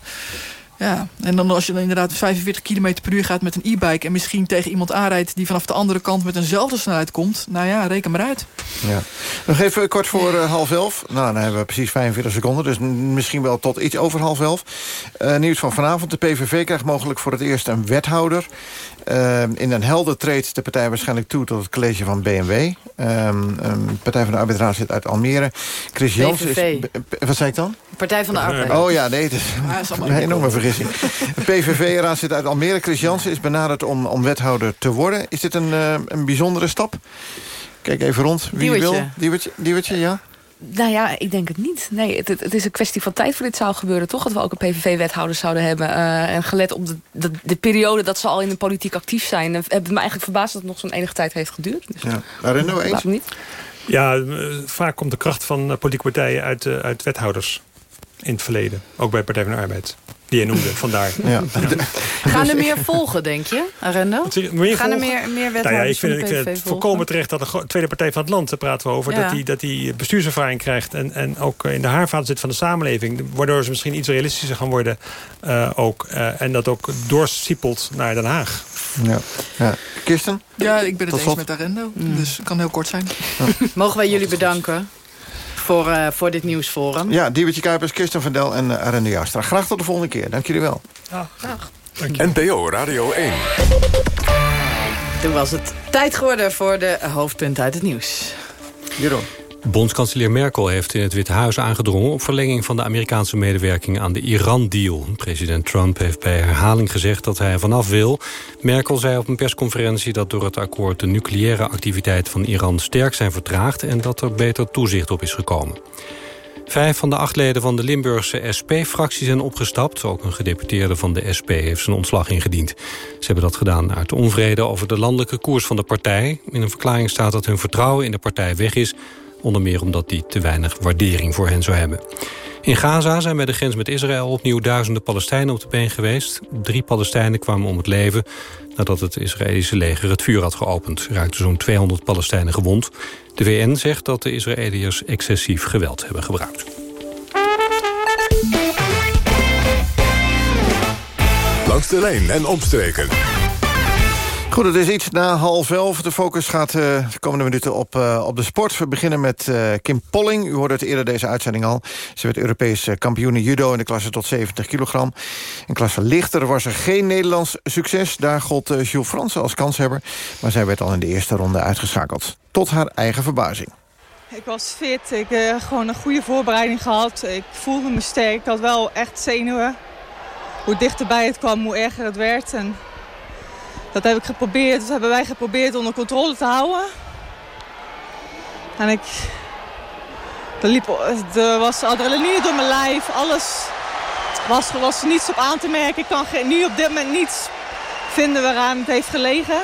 Ja, en dan als je dan inderdaad 45 km per uur gaat met een e-bike... en misschien tegen iemand aanrijdt die vanaf de andere kant met eenzelfde snelheid komt... nou ja, reken maar uit. Ja. Nog even kort voor uh, half elf. Nou, dan hebben we precies 45 seconden, dus misschien wel tot iets over half elf. Uh, nieuws van vanavond. De PVV krijgt mogelijk voor het eerst een wethouder. Uh, in Den Helder treedt de partij waarschijnlijk toe tot het college van BMW. Um, um, Partij van de Arbeid zit uit Almere. Chris Jans is... Wat zei ik dan? Partij van de Arbeid. Oh ja, nee, het is een enorme vergissing. De PVV-raad zit uit Almere. Chris Jansen is benaderd om, om wethouder te worden. Is dit een, uh, een bijzondere stap? Kijk even rond. Wie Diewertje. wil? Diewertje, Diewertje, ja? Nou ja, ik denk het niet. Nee, het, het, is een kwestie van tijd voor dit zou gebeuren, toch? Dat we ook een PVV-wethouder zouden hebben. Uh, en gelet op de, de, de, periode dat ze al in de politiek actief zijn... heb het me eigenlijk verbaasd dat het nog zo'n enige tijd heeft geduurd. Dus ja. Arendo, eens? Niet. Ja, vaak komt de kracht van politieke partijen uit, uit wethouders in het verleden. Ook bij Partij van de Arbeid. Die je noemde, vandaar. Ja. Gaan er meer volgen, denk je, Arendo? Meer Gaan er meer, meer wethouders nou ja, ik vind, het volkomen terecht dat de tweede partij van het land, daar praten we over, ja. dat die, dat die bestuurservaring krijgt en, en ook in de haarvaten zit van de samenleving. Waardoor ze misschien iets realistischer gaan worden uh, ook. Uh, en dat ook doorsiepelt naar Den Haag. Ja. ja. Kirsten? Ja, ik ben het eens met Arendo. Mm. Dus het kan heel kort zijn. Mogen wij jullie bedanken? Voor, uh, voor dit nieuwsforum. Ja, Diewertje Kuipers, Kirsten van Del en uh, Arende Jastra. Graag tot de volgende keer. Dank jullie wel. Ja, graag. NPO Radio 1. Toen was het tijd geworden voor de hoofdpunten uit het nieuws. Jeroen. Bondskanselier Merkel heeft in het Witte Huis aangedrongen... op verlenging van de Amerikaanse medewerking aan de Iran-deal. President Trump heeft bij herhaling gezegd dat hij vanaf wil. Merkel zei op een persconferentie dat door het akkoord... de nucleaire activiteiten van Iran sterk zijn vertraagd... en dat er beter toezicht op is gekomen. Vijf van de acht leden van de Limburgse SP-fractie zijn opgestapt. Ook een gedeputeerde van de SP heeft zijn ontslag ingediend. Ze hebben dat gedaan uit onvrede over de landelijke koers van de partij. In een verklaring staat dat hun vertrouwen in de partij weg is... Onder meer omdat die te weinig waardering voor hen zou hebben. In Gaza zijn bij de grens met Israël opnieuw duizenden Palestijnen op de been geweest. Drie Palestijnen kwamen om het leven nadat het Israëlische leger het vuur had geopend. Raakten zo'n 200 Palestijnen gewond. De VN zegt dat de Israëliërs excessief geweld hebben gebruikt. Langs de lijn en omstreken. Goed, het is iets na half elf. De focus gaat uh, de komende minuten op, uh, op de sport. We beginnen met uh, Kim Polling. U hoorde het eerder deze uitzending al. Ze werd Europees kampioen judo in de klasse tot 70 kilogram. In klasse lichter was er geen Nederlands succes. Daar gold Jules Fransen als kanshebber. Maar zij werd al in de eerste ronde uitgeschakeld. Tot haar eigen verbazing. Ik was fit. Ik heb gewoon een goede voorbereiding gehad. Ik voelde me sterk. Ik had wel echt zenuwen. Hoe dichterbij het kwam, hoe erger het werd. En dat heb ik geprobeerd, dat hebben wij geprobeerd onder controle te houden. En ik... Er, liep, er was adrenaline door mijn lijf, alles was, was niets op aan te merken. Ik kan nu op dit moment niets vinden waaraan het heeft gelegen.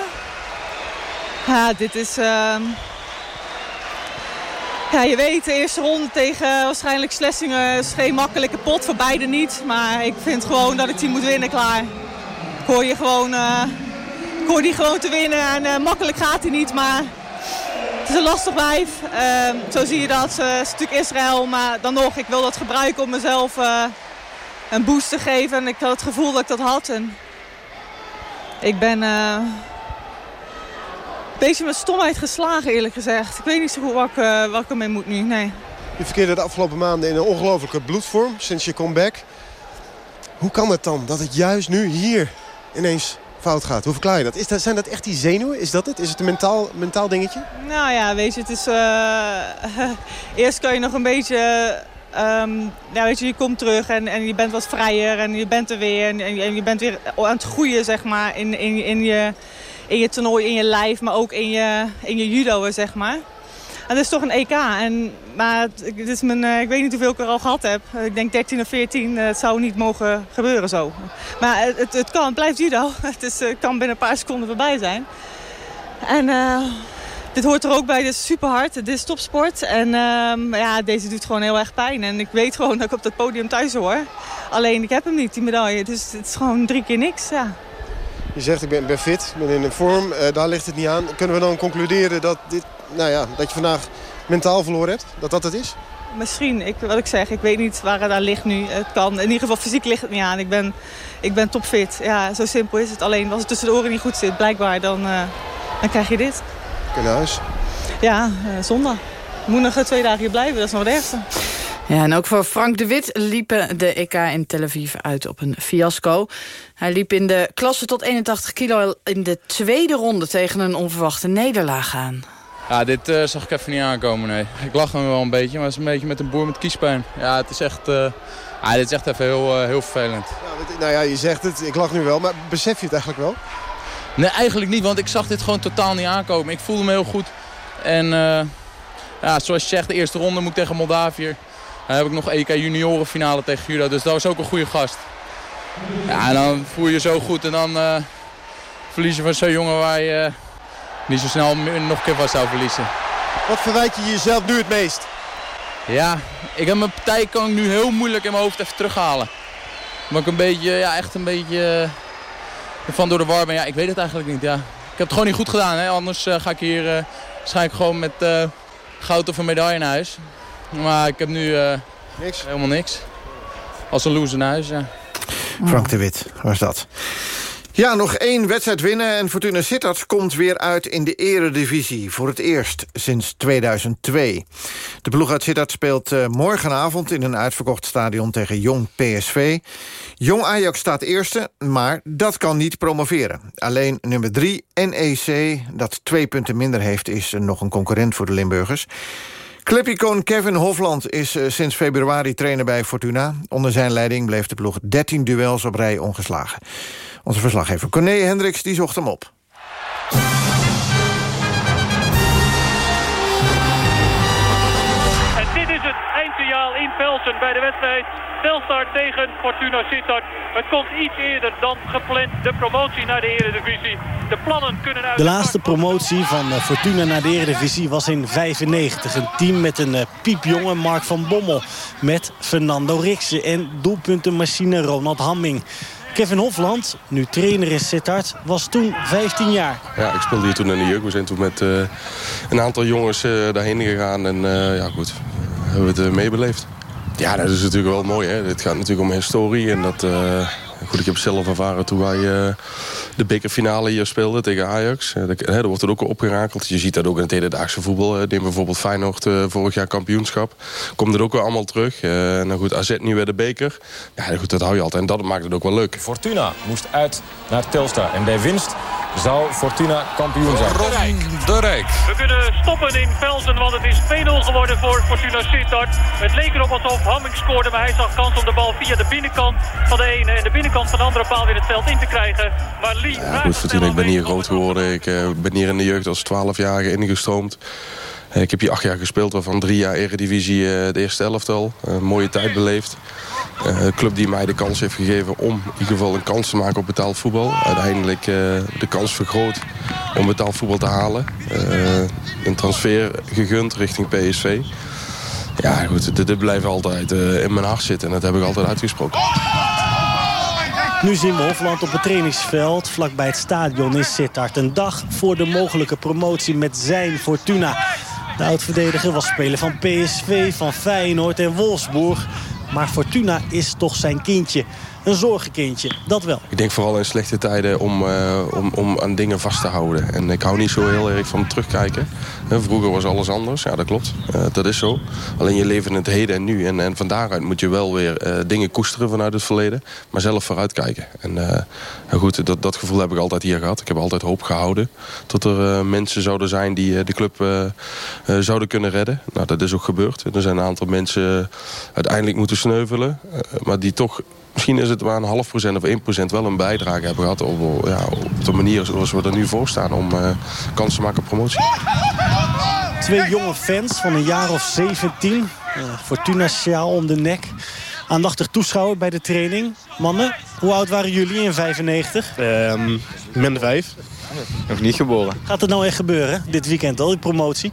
Ja, dit is... Uh... Ja, je weet, de eerste ronde tegen waarschijnlijk Schlesingen is geen makkelijke pot. Voor beide niet. Maar ik vind gewoon dat ik die moet winnen, klaar. Ik hoor je gewoon... Uh ik hoor die gewoon te winnen en uh, makkelijk gaat hij niet, maar het is een lastig wijf. Uh, zo zie je dat. Uh, het is natuurlijk Israël, maar dan nog, ik wil dat gebruiken om mezelf uh, een boost te geven. En ik had het gevoel dat ik dat had. En ik ben een beetje met stomheid geslagen, eerlijk gezegd. Ik weet niet zo goed wat ik, wat ik ermee moet nu, nee. Je verkeerde de afgelopen maanden in een ongelofelijke bloedvorm sinds je comeback. Hoe kan het dan dat het juist nu hier ineens gaat. Hoe verklaar je dat? Is dat zijn dat echt die zenuwen? Is dat het? Is het een mentaal, mentaal dingetje? Nou ja, weet je, het is... Uh, eerst kan je nog een beetje... Um, ja, weet je, je komt terug en, en je bent wat vrijer en je bent er weer. En, en je bent weer aan het groeien, zeg maar, in, in, in, je, in je toernooi, in je lijf, maar ook in je, in je judo, zeg maar. Dat is toch een EK. En, maar het is mijn, uh, ik weet niet hoeveel ik er al gehad heb. Ik denk 13 of 14. Uh, het zou niet mogen gebeuren zo. Maar het, het, het kan, het blijft judo. Het is, uh, kan binnen een paar seconden voorbij zijn. En dit hoort er ook bij. Dit is super hard. Dit is topsport. En ehm, ja, deze doet gewoon heel erg pijn. En ik weet gewoon dat ik op dat podium thuis hoor. Alleen ik heb hem niet, die medaille. Dus het is gewoon drie keer niks. Ja. Je zegt ik ben, ben fit, ik ben in vorm. daar ligt het niet aan. Kunnen we dan concluderen dat dit nou ja, dat je vandaag mentaal verloren hebt? Dat dat het is? Misschien, ik, wat ik zeg, ik weet niet waar het aan ligt nu. Het kan, in ieder geval fysiek ligt het niet aan. Ik ben, ik ben topfit. Ja, zo simpel is het. Alleen als het tussen de oren niet goed zit, blijkbaar, dan, uh, dan krijg je dit. Kun naar huis? Ja, uh, zondag. Moet nog twee dagen hier blijven, dat is nog het ergste. Ja, en ook voor Frank de Wit liepen de EK in Tel Aviv uit op een fiasco. Hij liep in de klasse tot 81 kilo in de tweede ronde tegen een onverwachte nederlaag aan. Ja, dit uh, zag ik even niet aankomen, nee. Ik lach hem wel een beetje, maar het is een beetje met een boer met kiespijn. Ja, het is echt, uh, ja, dit is echt even heel, uh, heel vervelend. Ja, nou ja, je zegt het, ik lach nu wel, maar besef je het eigenlijk wel? Nee, eigenlijk niet, want ik zag dit gewoon totaal niet aankomen. Ik voelde me heel goed. En ja, zoals je zegt, de eerste ronde moet ik tegen Moldavië. Dan heb ik nog EK juniorenfinale tegen Judo, dus dat was ook een goede gast. Ja, en dan voel je je zo goed en dan verlies je van zo'n jongen waar je niet zo snel nog een keer van zou verliezen. Wat verwijt je jezelf nu het meest? Ja, ik heb mijn partij kan ik nu heel moeilijk in mijn hoofd even terughalen. Maar ik een beetje, ja, echt een beetje uh, van door de war ben. Ja, ik weet het eigenlijk niet. Ja. Ik heb het gewoon niet goed gedaan. Hè? Anders uh, ga ik hier uh, waarschijnlijk gewoon met goud of een medaille naar huis. Maar ik heb nu niks. helemaal niks. Als een loser naar huis, ja. Frank de Wit was dat. Ja, nog één wedstrijd winnen en Fortuna Sittard komt weer uit in de eredivisie. Voor het eerst sinds 2002. De ploeg uit Sittard speelt uh, morgenavond in een uitverkocht stadion tegen Jong PSV. Jong Ajax staat eerste, maar dat kan niet promoveren. Alleen nummer 3 NEC, dat twee punten minder heeft, is uh, nog een concurrent voor de Limburgers. Clubicoon Kevin Hofland is uh, sinds februari trainer bij Fortuna. Onder zijn leiding bleef de ploeg 13 duels op rij ongeslagen. Onze verslaggever Corné Hendricks die zocht hem op. En dit is het eindsignaal in Velsen bij de wedstrijd Telstar tegen Fortuna Sittard. Het komt iets eerder dan gepland, de promotie naar de Eredivisie. De plannen kunnen uit... De laatste promotie van eh, Fortuna naar de Eredivisie was in 95. Een team met een eh, piepjonge Mark van Bommel. Met Fernando Riksen en doelpuntenmachine Ronald Hamming. Kevin Hofland, nu trainer in Sittard, was toen 15 jaar. Ja, ik speelde hier toen in de jeugd. We zijn toen met uh, een aantal jongens uh, daarheen gegaan. En uh, ja, goed, hebben we het meebeleefd. Ja, dat is natuurlijk wel mooi. Hè? Het gaat natuurlijk om historie. En dat, goed, ik heb zelf ervaren toen wij de bekerfinale hier speelden tegen Ajax. Daar wordt het ook opgerakeld. Je ziet dat ook in het hedendaagse voetbal. Neem bijvoorbeeld Feyenoord vorig jaar kampioenschap. Komt er ook weer allemaal terug. nou goed, AZ nu weer de beker. Ja, goed, dat hou je altijd. En dat maakt het ook wel leuk. Fortuna moest uit naar Telstar. En bij winst zou Fortuna kampioen zijn. Ron de Rijk. We kunnen stoppen in Velsen, want het is 2-0 geworden voor Fortuna Sittard. Het leek erop alsof Hamming scoorde, maar hij zag kans om de bal via de binnenkant van de ene en de binnenkant van de andere paal weer het veld in te krijgen. Maar Lee ja, goed, Fortuna, ik ben hier groot geworden. Ik uh, ben hier in de jeugd als 12-jarige ingestroomd. Uh, ik heb hier acht jaar gespeeld, waarvan drie jaar Eredivisie uh, de eerste elftal. Mooie tijd beleefd. Een club die mij de kans heeft gegeven om in ieder geval een kans te maken op betaald voetbal. Uiteindelijk de kans vergroot om betaald voetbal te halen. Een transfer gegund richting PSV. Ja goed, dit, dit blijft altijd in mijn hart zitten en dat heb ik altijd uitgesproken. Nu zien we Hofland op het trainingsveld vlakbij het stadion in Sittard. Een dag voor de mogelijke promotie met zijn Fortuna. De oud-verdediger was speler van PSV, van Feyenoord en Wolfsburg. Maar Fortuna is toch zijn kindje. Een zorgenkindje, dat wel. Ik denk vooral in slechte tijden om, uh, om, om aan dingen vast te houden. En ik hou niet zo heel erg van terugkijken. Vroeger was alles anders, ja dat klopt. Uh, dat is zo. Alleen je leeft in het heden en nu. En, en van daaruit moet je wel weer uh, dingen koesteren vanuit het verleden. Maar zelf vooruitkijken. En goed, dat, dat gevoel heb ik altijd hier gehad. Ik heb altijd hoop gehouden. Tot er mensen zouden zijn die de club zouden kunnen redden. Nou, dat is ook gebeurd. Er zijn een aantal mensen uiteindelijk moeten sneuvelen. maar die toch misschien is het maar een half procent of 1 procent wel een bijdrage hebben gehad op, ja, op de manier zoals we er nu voor staan om uh, kans te maken op promotie. Twee jonge fans van een jaar of 17. Uh, Fortuna sjaal om de nek. Aandachtig toeschouwer bij de training. Mannen, hoe oud waren jullie in 95? Um, min 5. Nog niet geboren. Gaat het nou echt gebeuren, dit weekend al, die promotie?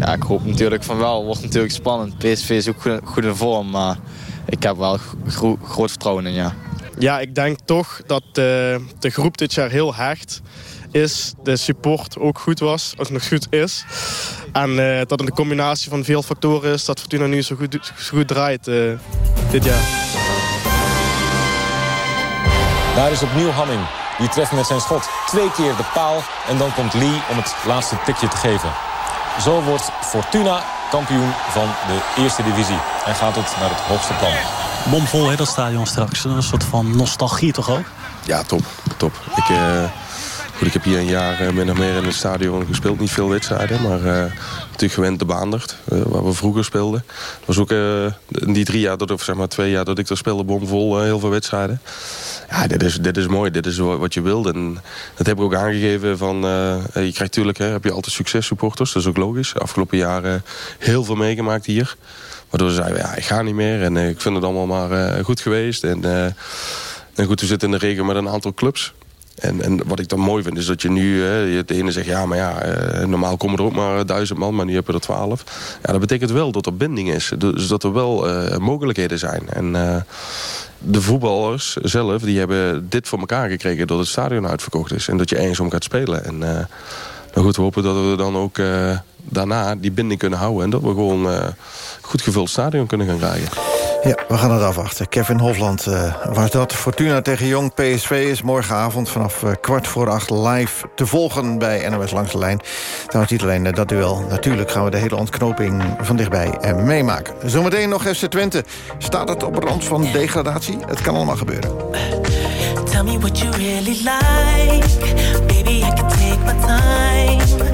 Ja, ik hoop natuurlijk van wel. Wordt natuurlijk spannend. PSV is ook goed, goed in vorm, maar ik heb wel gro groot vertrouwen in, ja. Ja, ik denk toch dat de, de groep dit jaar heel hecht is. De support ook goed was, of nog goed is. En uh, dat in de combinatie van veel factoren is dat Fortuna nu zo goed, zo goed draait uh, dit jaar. Daar is opnieuw Hamming. Die treft met zijn schot twee keer de paal. En dan komt Lee om het laatste tikje te geven. Zo wordt Fortuna kampioen van de eerste divisie. En gaat het naar het hoogste plan. Bomvol hè, dat stadion straks. Een soort van nostalgie toch ook? Ja, top. top. Ik, uh, Goed, ik heb hier een jaar min of meer in het stadion gespeeld. Niet veel wedstrijden, maar natuurlijk gewend de Baandert, waar we vroeger speelden. Dat was ook in die drie jaar, of zeg maar twee jaar dat ik er speelde, bomvol heel veel wedstrijden. Ja, dit is, dit is mooi. Dit is wat je wilt. En dat heb ik ook aangegeven van... je krijgt natuurlijk, heb je altijd successupporters. Dat is ook logisch. Afgelopen jaren heel veel meegemaakt hier. Waardoor ze zeiden, ja, ik ga niet meer. En ik vind het allemaal maar goed geweest. En, goed, we zitten in de regen met een aantal clubs. En, en wat ik dan mooi vind is dat je nu... De ene zegt, ja, maar ja, eh, normaal komen er ook maar duizend man... maar nu heb je er twaalf. Ja, dat betekent wel dat er binding is. Dus dat er wel uh, mogelijkheden zijn. En uh, de voetballers zelf, die hebben dit voor elkaar gekregen... dat het stadion uitverkocht is. En dat je ergens om gaat spelen. En nou goed, we hopen dat we dan ook daarna die binding kunnen houden. En dat we gewoon goed gevuld stadion kunnen gaan krijgen. Ja, we gaan het afwachten. Kevin Hofland uh, was dat. Fortuna tegen Jong PSV is morgenavond vanaf uh, kwart voor acht live te volgen bij NOS Langs de Lijn. Trouwens niet alleen uh, dat duel. Natuurlijk gaan we de hele ontknoping van dichtbij meemaken. Zometeen nog FC Twente. Staat het op rand van degradatie? Het kan allemaal gebeuren. Tell me what you really like. Baby, I can take my time.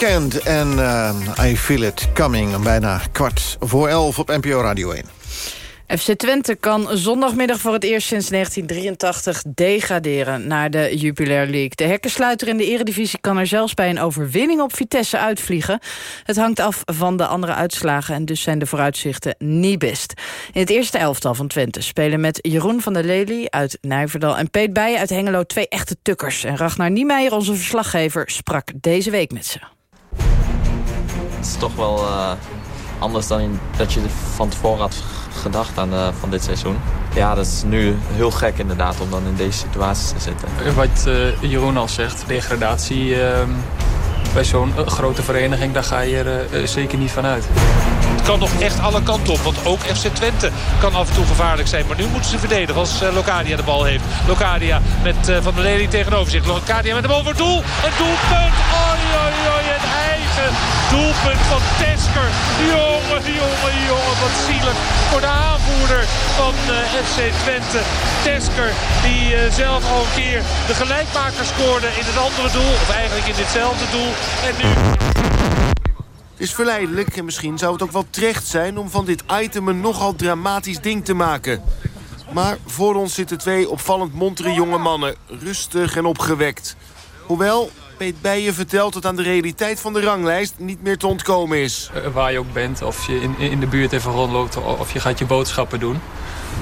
Weekend en I Feel It Coming. Bijna kwart voor elf op NPO Radio 1. FC Twente kan zondagmiddag voor het eerst sinds 1983 degraderen naar de Jupiler League. De hekkensluiter in de eredivisie kan er zelfs bij een overwinning op Vitesse uitvliegen. Het hangt af van de andere uitslagen en dus zijn de vooruitzichten niet best. In het eerste elftal van Twente spelen met Jeroen van der Lely uit Nijverdal en Peet Bijen uit Hengelo twee echte tukkers. En Ragnar Niemeyer, onze verslaggever, sprak deze week met ze. Het is toch wel uh, anders dan dat je van tevoren had gedacht aan uh, van dit seizoen. Ja, dat is nu heel gek inderdaad om dan in deze situatie te zitten. Wat uh, Jeroen al zegt, degradatie uh, bij zo'n grote vereniging, daar ga je er zeker niet van uit. Het kan nog echt alle kanten op, want ook FC Twente kan af en toe gevaarlijk zijn. Maar nu moeten ze verdedigen als Locadia de bal heeft. Locadia met Van der Lely tegenover zich. Locadia met de bal voor het doel. Een doelpunt! Oi, oi, oi, een eigen doelpunt van Tesker. Jongen, jongen, jongen, wat zielig voor de aanvoerder van FC Twente. Tesker, die zelf al een keer de gelijkmaker scoorde in het andere doel. Of eigenlijk in ditzelfde doel. En nu... Het is verleidelijk en misschien zou het ook wel terecht zijn... om van dit item een nogal dramatisch ding te maken. Maar voor ons zitten twee opvallend montere jonge mannen. Rustig en opgewekt. Hoewel, Peet Bijen vertelt dat aan de realiteit van de ranglijst niet meer te ontkomen is. Waar je ook bent, of je in, in de buurt even rondloopt... of je gaat je boodschappen doen...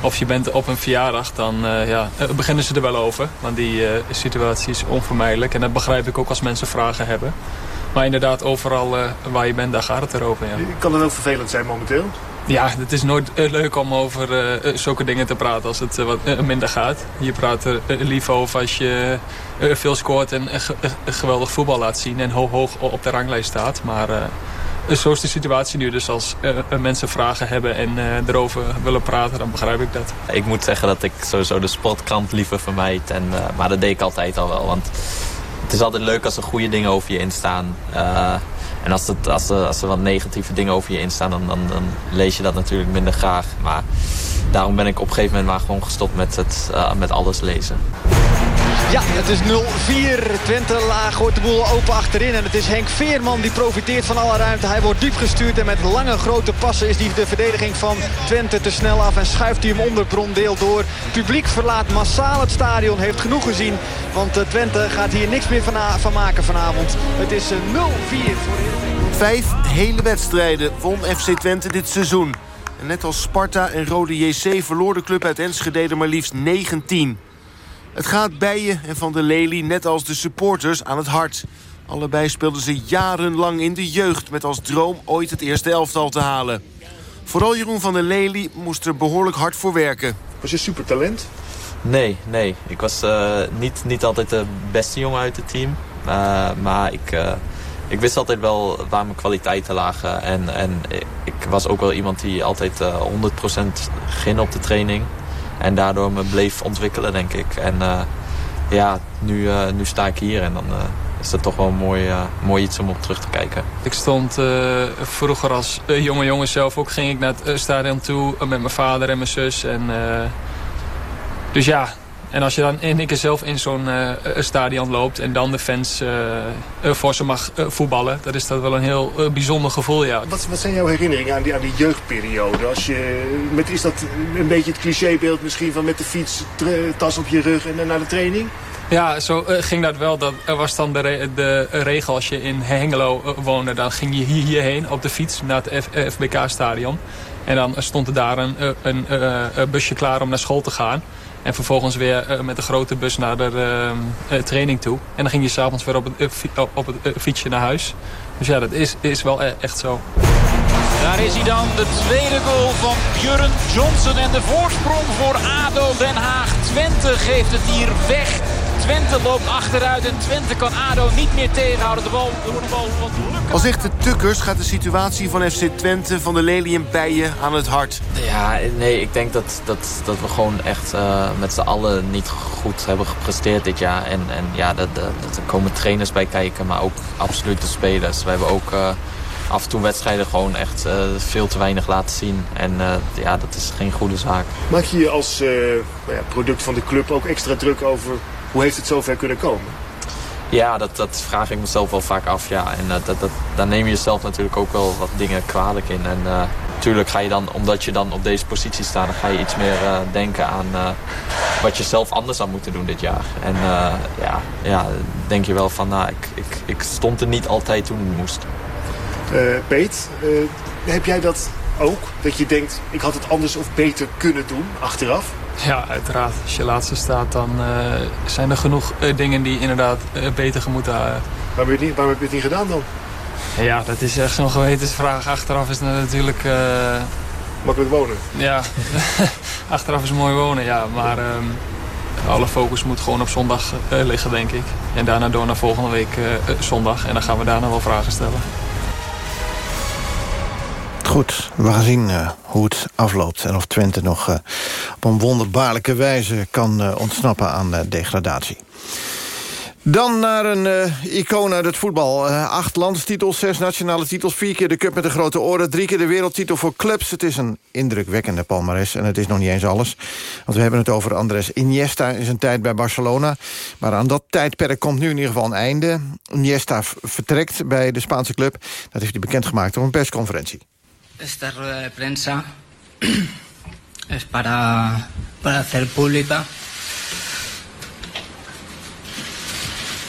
of je bent op een verjaardag, dan uh, ja, beginnen ze er wel over. Want die situatie is onvermijdelijk. En dat begrijp ik ook als mensen vragen hebben. Maar inderdaad, overal uh, waar je bent, daar gaat het erover. Ja. Kan het ook vervelend zijn momenteel? Ja, het is nooit uh, leuk om over uh, zulke dingen te praten als het wat minder gaat. Je praat er liever over als je veel scoort en geweldig voetbal laat zien... en hoog, hoog op de ranglijst staat. Maar zo is de situatie nu. Dus als mensen vragen hebben en erover willen praten, dan begrijp ik dat. Ik moet zeggen dat ik sowieso de sportkant liever vermijd. En, maar dat deed ik altijd al wel, want het is altijd leuk als er goede dingen over je instaan. Uh, en als, als, er, als er wat negatieve dingen over je instaan, dan, dan, dan lees je dat natuurlijk minder graag. Maar daarom ben ik op een gegeven moment maar gewoon gestopt met, het, uh, met alles lezen. Ja, het is 0-4. Twente laag gooit de boel open achterin. En het is Henk Veerman die profiteert van alle ruimte. Hij wordt diep gestuurd en met lange grote passen is die de verdediging van Twente te snel af. En schuift hij hem onder brondeel door. Publiek verlaat massaal het stadion, heeft genoeg gezien. Want Twente gaat hier niks meer van, van maken vanavond. Het is 0-4 voor Vijf hele wedstrijden won FC Twente dit seizoen. En net als Sparta en Rode JC verloor de club uit Enschede maar liefst 19. Het gaat Bijen en Van der Lely net als de supporters aan het hart. Allebei speelden ze jarenlang in de jeugd... met als droom ooit het eerste elftal te halen. Vooral Jeroen van der Lely moest er behoorlijk hard voor werken. Was je supertalent? Nee, nee. Ik was uh, niet, niet altijd de beste jongen uit het team. Uh, maar ik, uh, ik wist altijd wel waar mijn kwaliteiten lagen. En, en ik was ook wel iemand die altijd 100% ging op de training. En daardoor me bleef ontwikkelen, denk ik. En uh, ja, nu, uh, nu sta ik hier en dan is dat toch wel mooi, mooi iets om op terug te kijken. Ik stond vroeger als jonge jongen zelf ook, ging ik naar het stadion toe met mijn vader en mijn zus. En, dus ja, en als je dan in één keer zelf in zo'n uh, stadion loopt... en dan de fans uh, voor ze mag uh, voetballen... dat is dat wel een heel bijzonder gevoel, ja. Wat, wat zijn jouw herinneringen aan die, aan die jeugdperiode? Als je, met, is dat een beetje het clichébeeld misschien van met de fiets, tas op je rug en naar de training? Ja, zo ging dat wel. Dat was dan de, re de regel als je in Hengelo woonde. Dan ging je hier, hierheen op de fiets naar het FBK-stadion. En dan stond er daar een, een, een busje klaar om naar school te gaan. En vervolgens weer uh, met een grote bus naar de uh, training toe. En dan ging je s'avonds weer op het, op het fietsje naar huis. Dus ja, dat is, is wel e echt zo. Daar is hij dan, de tweede goal van Björn Johnson. En de voorsprong voor ADO Den Haag. Twente geeft het hier weg. Twente loopt achteruit en Twente kan ADO niet meer tegenhouden. De bal, de bal wat lukken. Als echte tukkers gaat de situatie van FC Twente van de Lely en Bijen aan het hart. Ja, nee, ik denk dat, dat, dat we gewoon echt uh, met z'n allen niet goed hebben gepresteerd dit jaar. En, en ja, dat, dat, er komen trainers bij kijken, maar ook absoluut de spelers. We hebben ook... Uh, af en toe wedstrijden gewoon echt uh, veel te weinig laten zien. En uh, ja, dat is geen goede zaak. Maak je je als uh, ja, product van de club ook extra druk over hoe heeft het zover kunnen komen? Ja, dat, dat vraag ik mezelf wel vaak af. Ja. En dat, dat, dat, daar neem je jezelf natuurlijk ook wel wat dingen kwalijk in. En uh, natuurlijk ga je dan, omdat je dan op deze positie staat... dan ga je iets meer uh, denken aan uh, wat je zelf anders had moeten doen dit jaar. En ja, ja, denk je wel van, nou, ik, ik, ik stond er niet altijd toen het moest. Peet, heb jij dat ook? Dat je denkt, ik had het anders of beter kunnen doen achteraf? Ja, uiteraard. Als je laatste staat, dan uh, zijn er genoeg uh, dingen die inderdaad uh, beter moeten... Waarom, heb je waarom heb je het niet gedaan dan? Ja, dat is echt zo'n gewetensvraag. Achteraf is natuurlijk... Makkelijk wonen? Ja, achteraf is mooi wonen, ja. Maar um, alle focus moet gewoon op zondag liggen, denk ik. En daarna door naar volgende week zondag. En dan gaan we daarna wel vragen stellen. Goed, we gaan zien uh, hoe het afloopt... en of Twente nog uh, op een wonderbaarlijke wijze kan uh, ontsnappen aan degradatie. Dan naar een icoon uit het voetbal. acht landstitels, zes nationale titels, vier keer de cup met de grote oren... drie keer de wereldtitel voor clubs. Het is een indrukwekkende palmares en het is nog niet eens alles. Want we hebben het over Andres Iniesta in zijn tijd bij Barcelona. Maar aan dat tijdperk komt nu in ieder geval een einde. Iniesta vertrekt bij de Spaanse club. Dat heeft hij bekendgemaakt op een persconferentie. Esta rueda de prensa es para, para hacer pública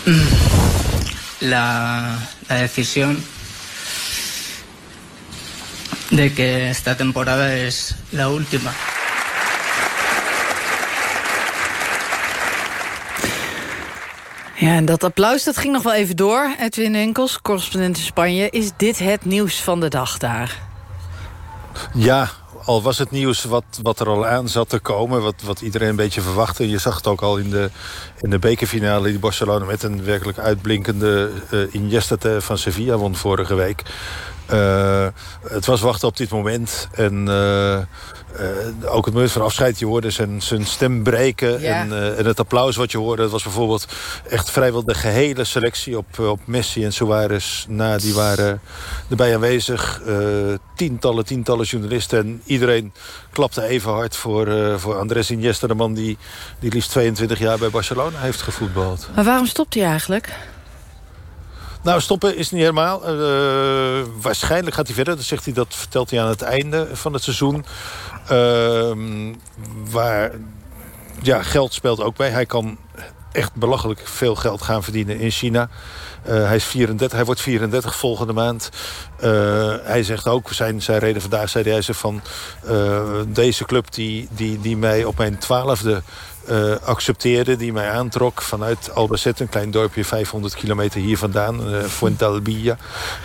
la, la decisión de que esta temporada es la última. Ja, en dat applaus dat ging nog wel even door. Edwin Enkels, correspondent in Spanje. Is dit het nieuws van de dag daar? Ja, al was het nieuws wat, wat er al aan zat te komen... Wat, wat iedereen een beetje verwachtte. Je zag het ook al in de, in de bekerfinale die Barcelona... met een werkelijk uitblinkende uh, Iniesta van Sevilla won vorige week. Uh, het was wachten op dit moment. En uh, uh, ook het moment van afscheid, je hoorde zijn, zijn stem breken. Ja. En, uh, en, het applaus wat je hoorde, dat was bijvoorbeeld echt vrijwel de gehele selectie op, op Messi en Suarez. Na, die waren erbij aanwezig. Uh, tientallen, tientallen journalisten. En iedereen klapte even hard voor, voor Andres Iniesta, de man die, die liefst 22 jaar bij Barcelona heeft gevoetbald. Maar waarom stopt hij eigenlijk? Nou, stoppen is niet helemaal. Uh, waarschijnlijk gaat hij verder. Dat zegt hij, dat vertelt hij aan het einde van het seizoen. Uh, waar ja, geld speelt ook bij. Hij kan echt belachelijk veel geld gaan verdienen in China. Uh, hij, is 34, hij wordt 34 volgende maand. Uh, hij zegt ook, zijn, zijn reden vandaag zei hij van... Uh, deze club die, die, die mij op mijn twaalfde uh, accepteerde, die mij aantrok vanuit Albacete, een klein dorpje 500 kilometer hier vandaan, uh, Fuentalbilla.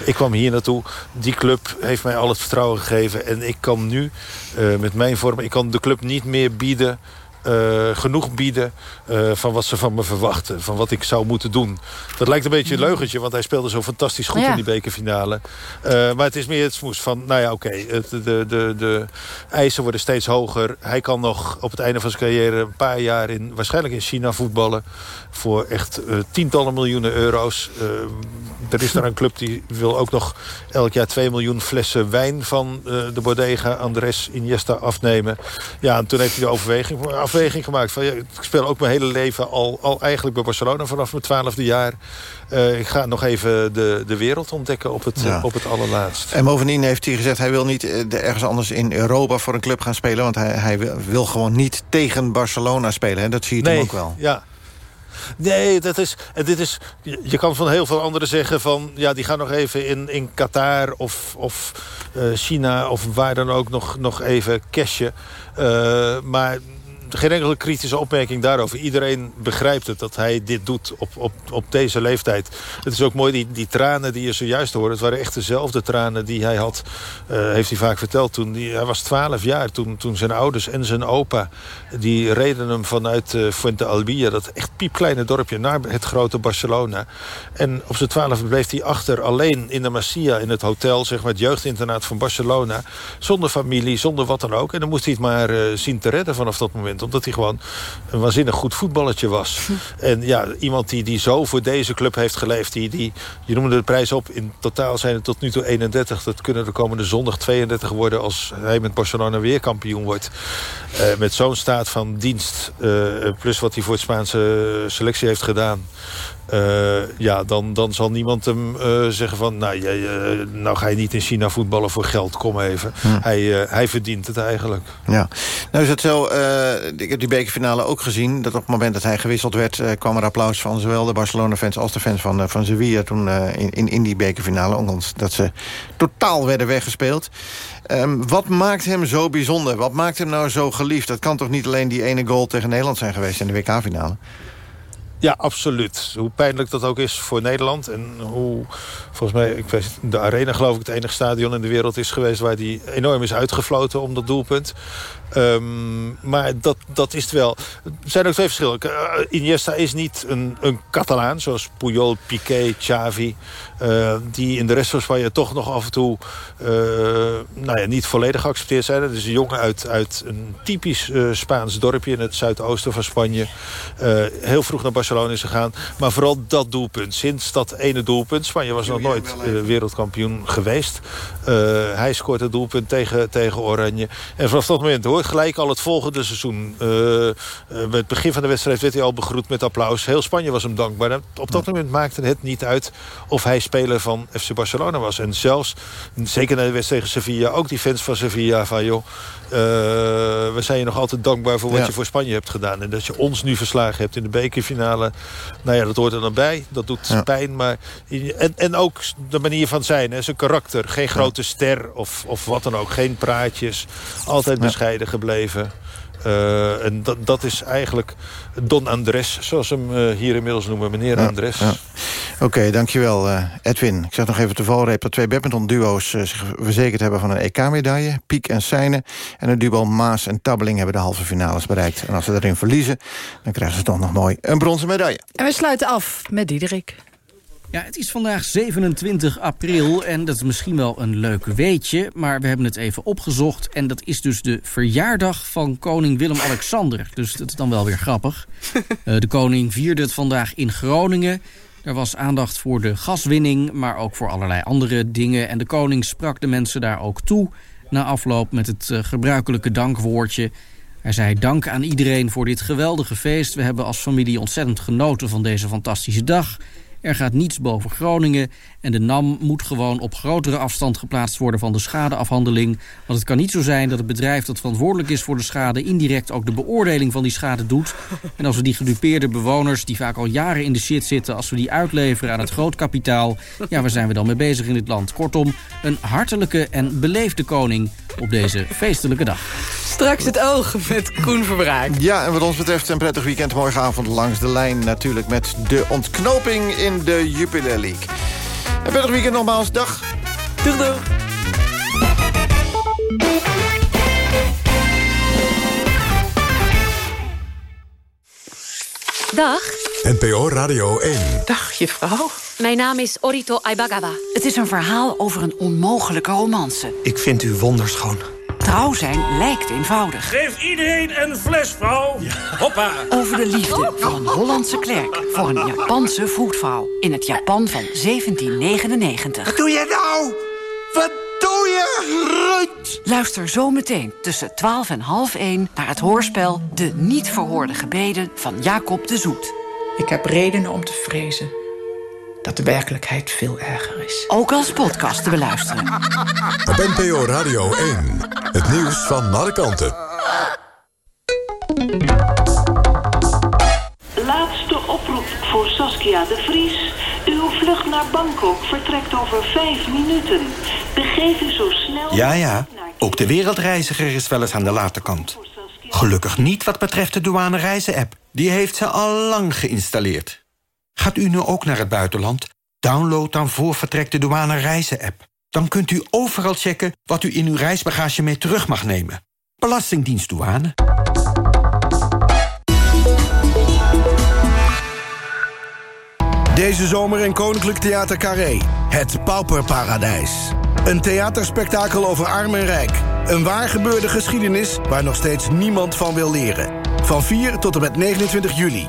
Ik kwam hier naartoe. Die club heeft mij al het vertrouwen gegeven en ik kan nu uh, met mijn vorm, ik kan de club niet meer bieden uh, genoeg bieden uh, van wat ze van me verwachten. Van wat ik zou moeten doen. Dat lijkt een beetje een leugentje, want hij speelde zo fantastisch goed ja. in die bekerfinale. Uh, maar het is meer het smoes van, nou ja, oké. Okay, de, de, de, de eisen worden steeds hoger. Hij kan nog op het einde van zijn carrière een paar jaar in, waarschijnlijk in China voetballen. Voor echt tientallen miljoenen euro's. er is daar een club die wil ook nog elk jaar 2 miljoen flessen wijn van de Bodega Andres Iniesta afnemen. Ja, en toen heeft hij de overweging afweging gemaakt. Van, ja, ik speel ook mijn hele leven al, al eigenlijk bij Barcelona vanaf mijn twaalfde jaar. Uh, ik ga nog even de, de wereld ontdekken op het, ja. op het allerlaatst. En bovendien heeft hij gezegd... hij wil niet uh, ergens anders in Europa voor een club gaan spelen... want hij, hij wil, wil gewoon niet tegen Barcelona spelen. Hè? Dat zie je nee, hem ook wel. Ja, Nee, dat is, dit is, je kan van heel veel anderen zeggen van... ja, die gaan nog even in, in Qatar of, of uh, China of waar dan ook nog, nog even cashen. Uh, maar geen enkele kritische opmerking daarover. Iedereen begrijpt het dat hij dit doet op, op, op deze leeftijd. Het is ook mooi, die, die tranen die je zojuist hoorde... het waren echt dezelfde tranen die hij had, uh, heeft hij vaak verteld. Toen die, hij was 12 jaar, toen, toen zijn ouders en zijn opa... die reden hem vanuit uh, Fuente Albilla, dat echt piepkleine dorpje... naar het grote Barcelona. En op zijn 12 bleef hij achter alleen in de Masia, in het hotel... zeg maar het jeugdinternaat van Barcelona. Zonder familie, zonder wat dan ook. En dan moest hij het maar uh, zien te redden vanaf dat moment omdat hij gewoon een waanzinnig goed voetballetje was. en ja, iemand die, die zo voor deze club heeft geleefd. Die, die, je noemde de prijs op. In totaal zijn het tot nu toe 31. Dat kunnen de komende zondag 32 worden... als hij met Barcelona weer kampioen wordt. Uh, met zo'n staat van dienst. Uh, plus wat hij voor het Spaanse selectie heeft gedaan. Uh, ja, dan, dan zal niemand hem uh, zeggen van... Nou, jij, uh, nou ga je niet in China voetballen voor geld, kom even. Hm. Hij, hij verdient het eigenlijk. Ja, nou is het zo... ik heb die bekerfinale ook gezien... dat op het moment dat hij gewisseld werd... kwam er applaus van zowel de Barcelona-fans als de fans van, van Sevilla... toen in, in, in die bekerfinale, ondanks dat ze totaal werden weggespeeld. Um, wat maakt hem zo bijzonder? Wat maakt hem nou zo geliefd? Dat kan toch niet alleen die ene goal tegen Nederland zijn geweest... in de WK-finale? Ja, absoluut. Hoe pijnlijk dat ook is voor Nederland. En hoe, volgens mij, ik weet, de Arena geloof ik het enige stadion in de wereld is geweest... waar die enorm is uitgefloten om dat doelpunt. Um, maar dat, dat is het wel. Er zijn ook twee verschillen. Uh, Iniesta is niet een, een Catalaan, zoals Puyol, Piqué, Xavi... Uh, die in de rest van Spanje toch nog af en toe uh, nou ja, niet volledig geaccepteerd zijn. Het is een jongen uit, uit een typisch Spaans dorpje in het zuidoosten van Spanje. heel vroeg naar Barcelona is gegaan. Maar vooral dat doelpunt. Sinds dat ene doelpunt. Spanje was nog nooit wereldkampioen geweest. hij scoort het doelpunt tegen, tegen Oranje. En vanaf dat moment hoor gelijk al het volgende seizoen. Uh, met het begin van de wedstrijd werd hij al begroet met applaus. Heel Spanje was hem dankbaar. Op dat moment maakte het niet uit of hij speler van FC Barcelona was. En zelfs, zeker na de wedstrijd tegen Sevilla... ook die fans van Sevilla van... joh, we zijn je nog altijd dankbaar voor wat je voor Spanje hebt gedaan. En dat je ons nu verslagen hebt in de bekerfinale. Nou ja, dat hoort er dan bij. Dat doet pijn. Maar, en, en ook de manier van zijn. Hè, zijn karakter. Geen grote ster of, of wat dan ook. Geen praatjes. Altijd bescheiden gebleven. Uh, en dat, dat is eigenlijk Don Andres, zoals ze hem uh, hier inmiddels noemen. Meneer ja, Andres. Ja. Oké, okay, dankjewel uh, Edwin. Ik zeg nog even te valreep dat twee badminton-duo's zich verzekerd hebben van een EK-medaille. Piek en Seine. En het duo Maas en Tabbeling hebben de halve finales bereikt. En als ze erin verliezen, dan krijgen ze toch nog mooi een bronzen medaille. En we sluiten af met Diederik. Ja, het is vandaag 27 april en dat is misschien wel een leuk weetje... maar we hebben het even opgezocht en dat is dus de verjaardag van koning Willem-Alexander. Dus dat is dan wel weer grappig. Uh, de koning vierde het vandaag in Groningen. Er was aandacht voor de gaswinning, maar ook voor allerlei andere dingen. En de koning sprak de mensen daar ook toe na afloop met het uh, gebruikelijke dankwoordje... Hij zei dank aan iedereen voor dit geweldige feest. We hebben als familie ontzettend genoten van deze fantastische dag. Er gaat niets boven Groningen en de NAM moet gewoon op grotere afstand geplaatst worden van de schadeafhandeling. Want het kan niet zo zijn dat het bedrijf dat verantwoordelijk is voor de schade indirect ook de beoordeling van die schade doet. En als we die gedupeerde bewoners die vaak al jaren in de shit zitten, als we die uitleveren aan het grootkapitaal, ja waar zijn we dan mee bezig in dit land? Kortom, een hartelijke en beleefde koning op deze feestelijke dag. Straks het oog met Koen Verbraak. Ja, en wat ons betreft een prettig weekend morgenavond langs de lijn natuurlijk met de ontknoping in de Jupiler League. Een prettig weekend nogmaals. Dag. Doeg, doeg. Dag. NPO Radio 1. Dag, juffrouw. Mijn naam is Orito Aibagawa. Het is een verhaal over een onmogelijke romance. Ik vind u wonderschoon. Trouw zijn lijkt eenvoudig. Geef iedereen een fles, vrouw. Hoppa. Over de liefde van een Hollandse klerk voor een Japanse voetvrouw. In het Japan van 1799. Wat doe je nou? Wat doe je, Ruud? Luister zo meteen tussen 12 en half 1 naar het hoorspel... De niet verhoorde gebeden van Jacob de Zoet. Ik heb redenen om te vrezen dat de werkelijkheid veel erger is. Ook als podcast te beluisteren. Op NPO Radio 1. Het nieuws van alle kanten. Laatste oproep voor Saskia de Vries. Uw vlucht naar Bangkok vertrekt over vijf minuten. Begeef u zo snel... Ja, ja. Ook de wereldreiziger is wel eens aan de late kant. Gelukkig niet wat betreft de douane reizen-app. Die heeft ze al lang geïnstalleerd. Gaat u nu ook naar het buitenland? Download dan voor vertrek de douane reizen-app. Dan kunt u overal checken wat u in uw reisbagage mee terug mag nemen. Belastingdienst douane. Deze zomer in Koninklijk Theater Carré. Het Pauperparadijs. Een theaterspektakel over arm en rijk. Een waar gebeurde geschiedenis waar nog steeds niemand van wil leren. Van 4 tot en met 29 juli.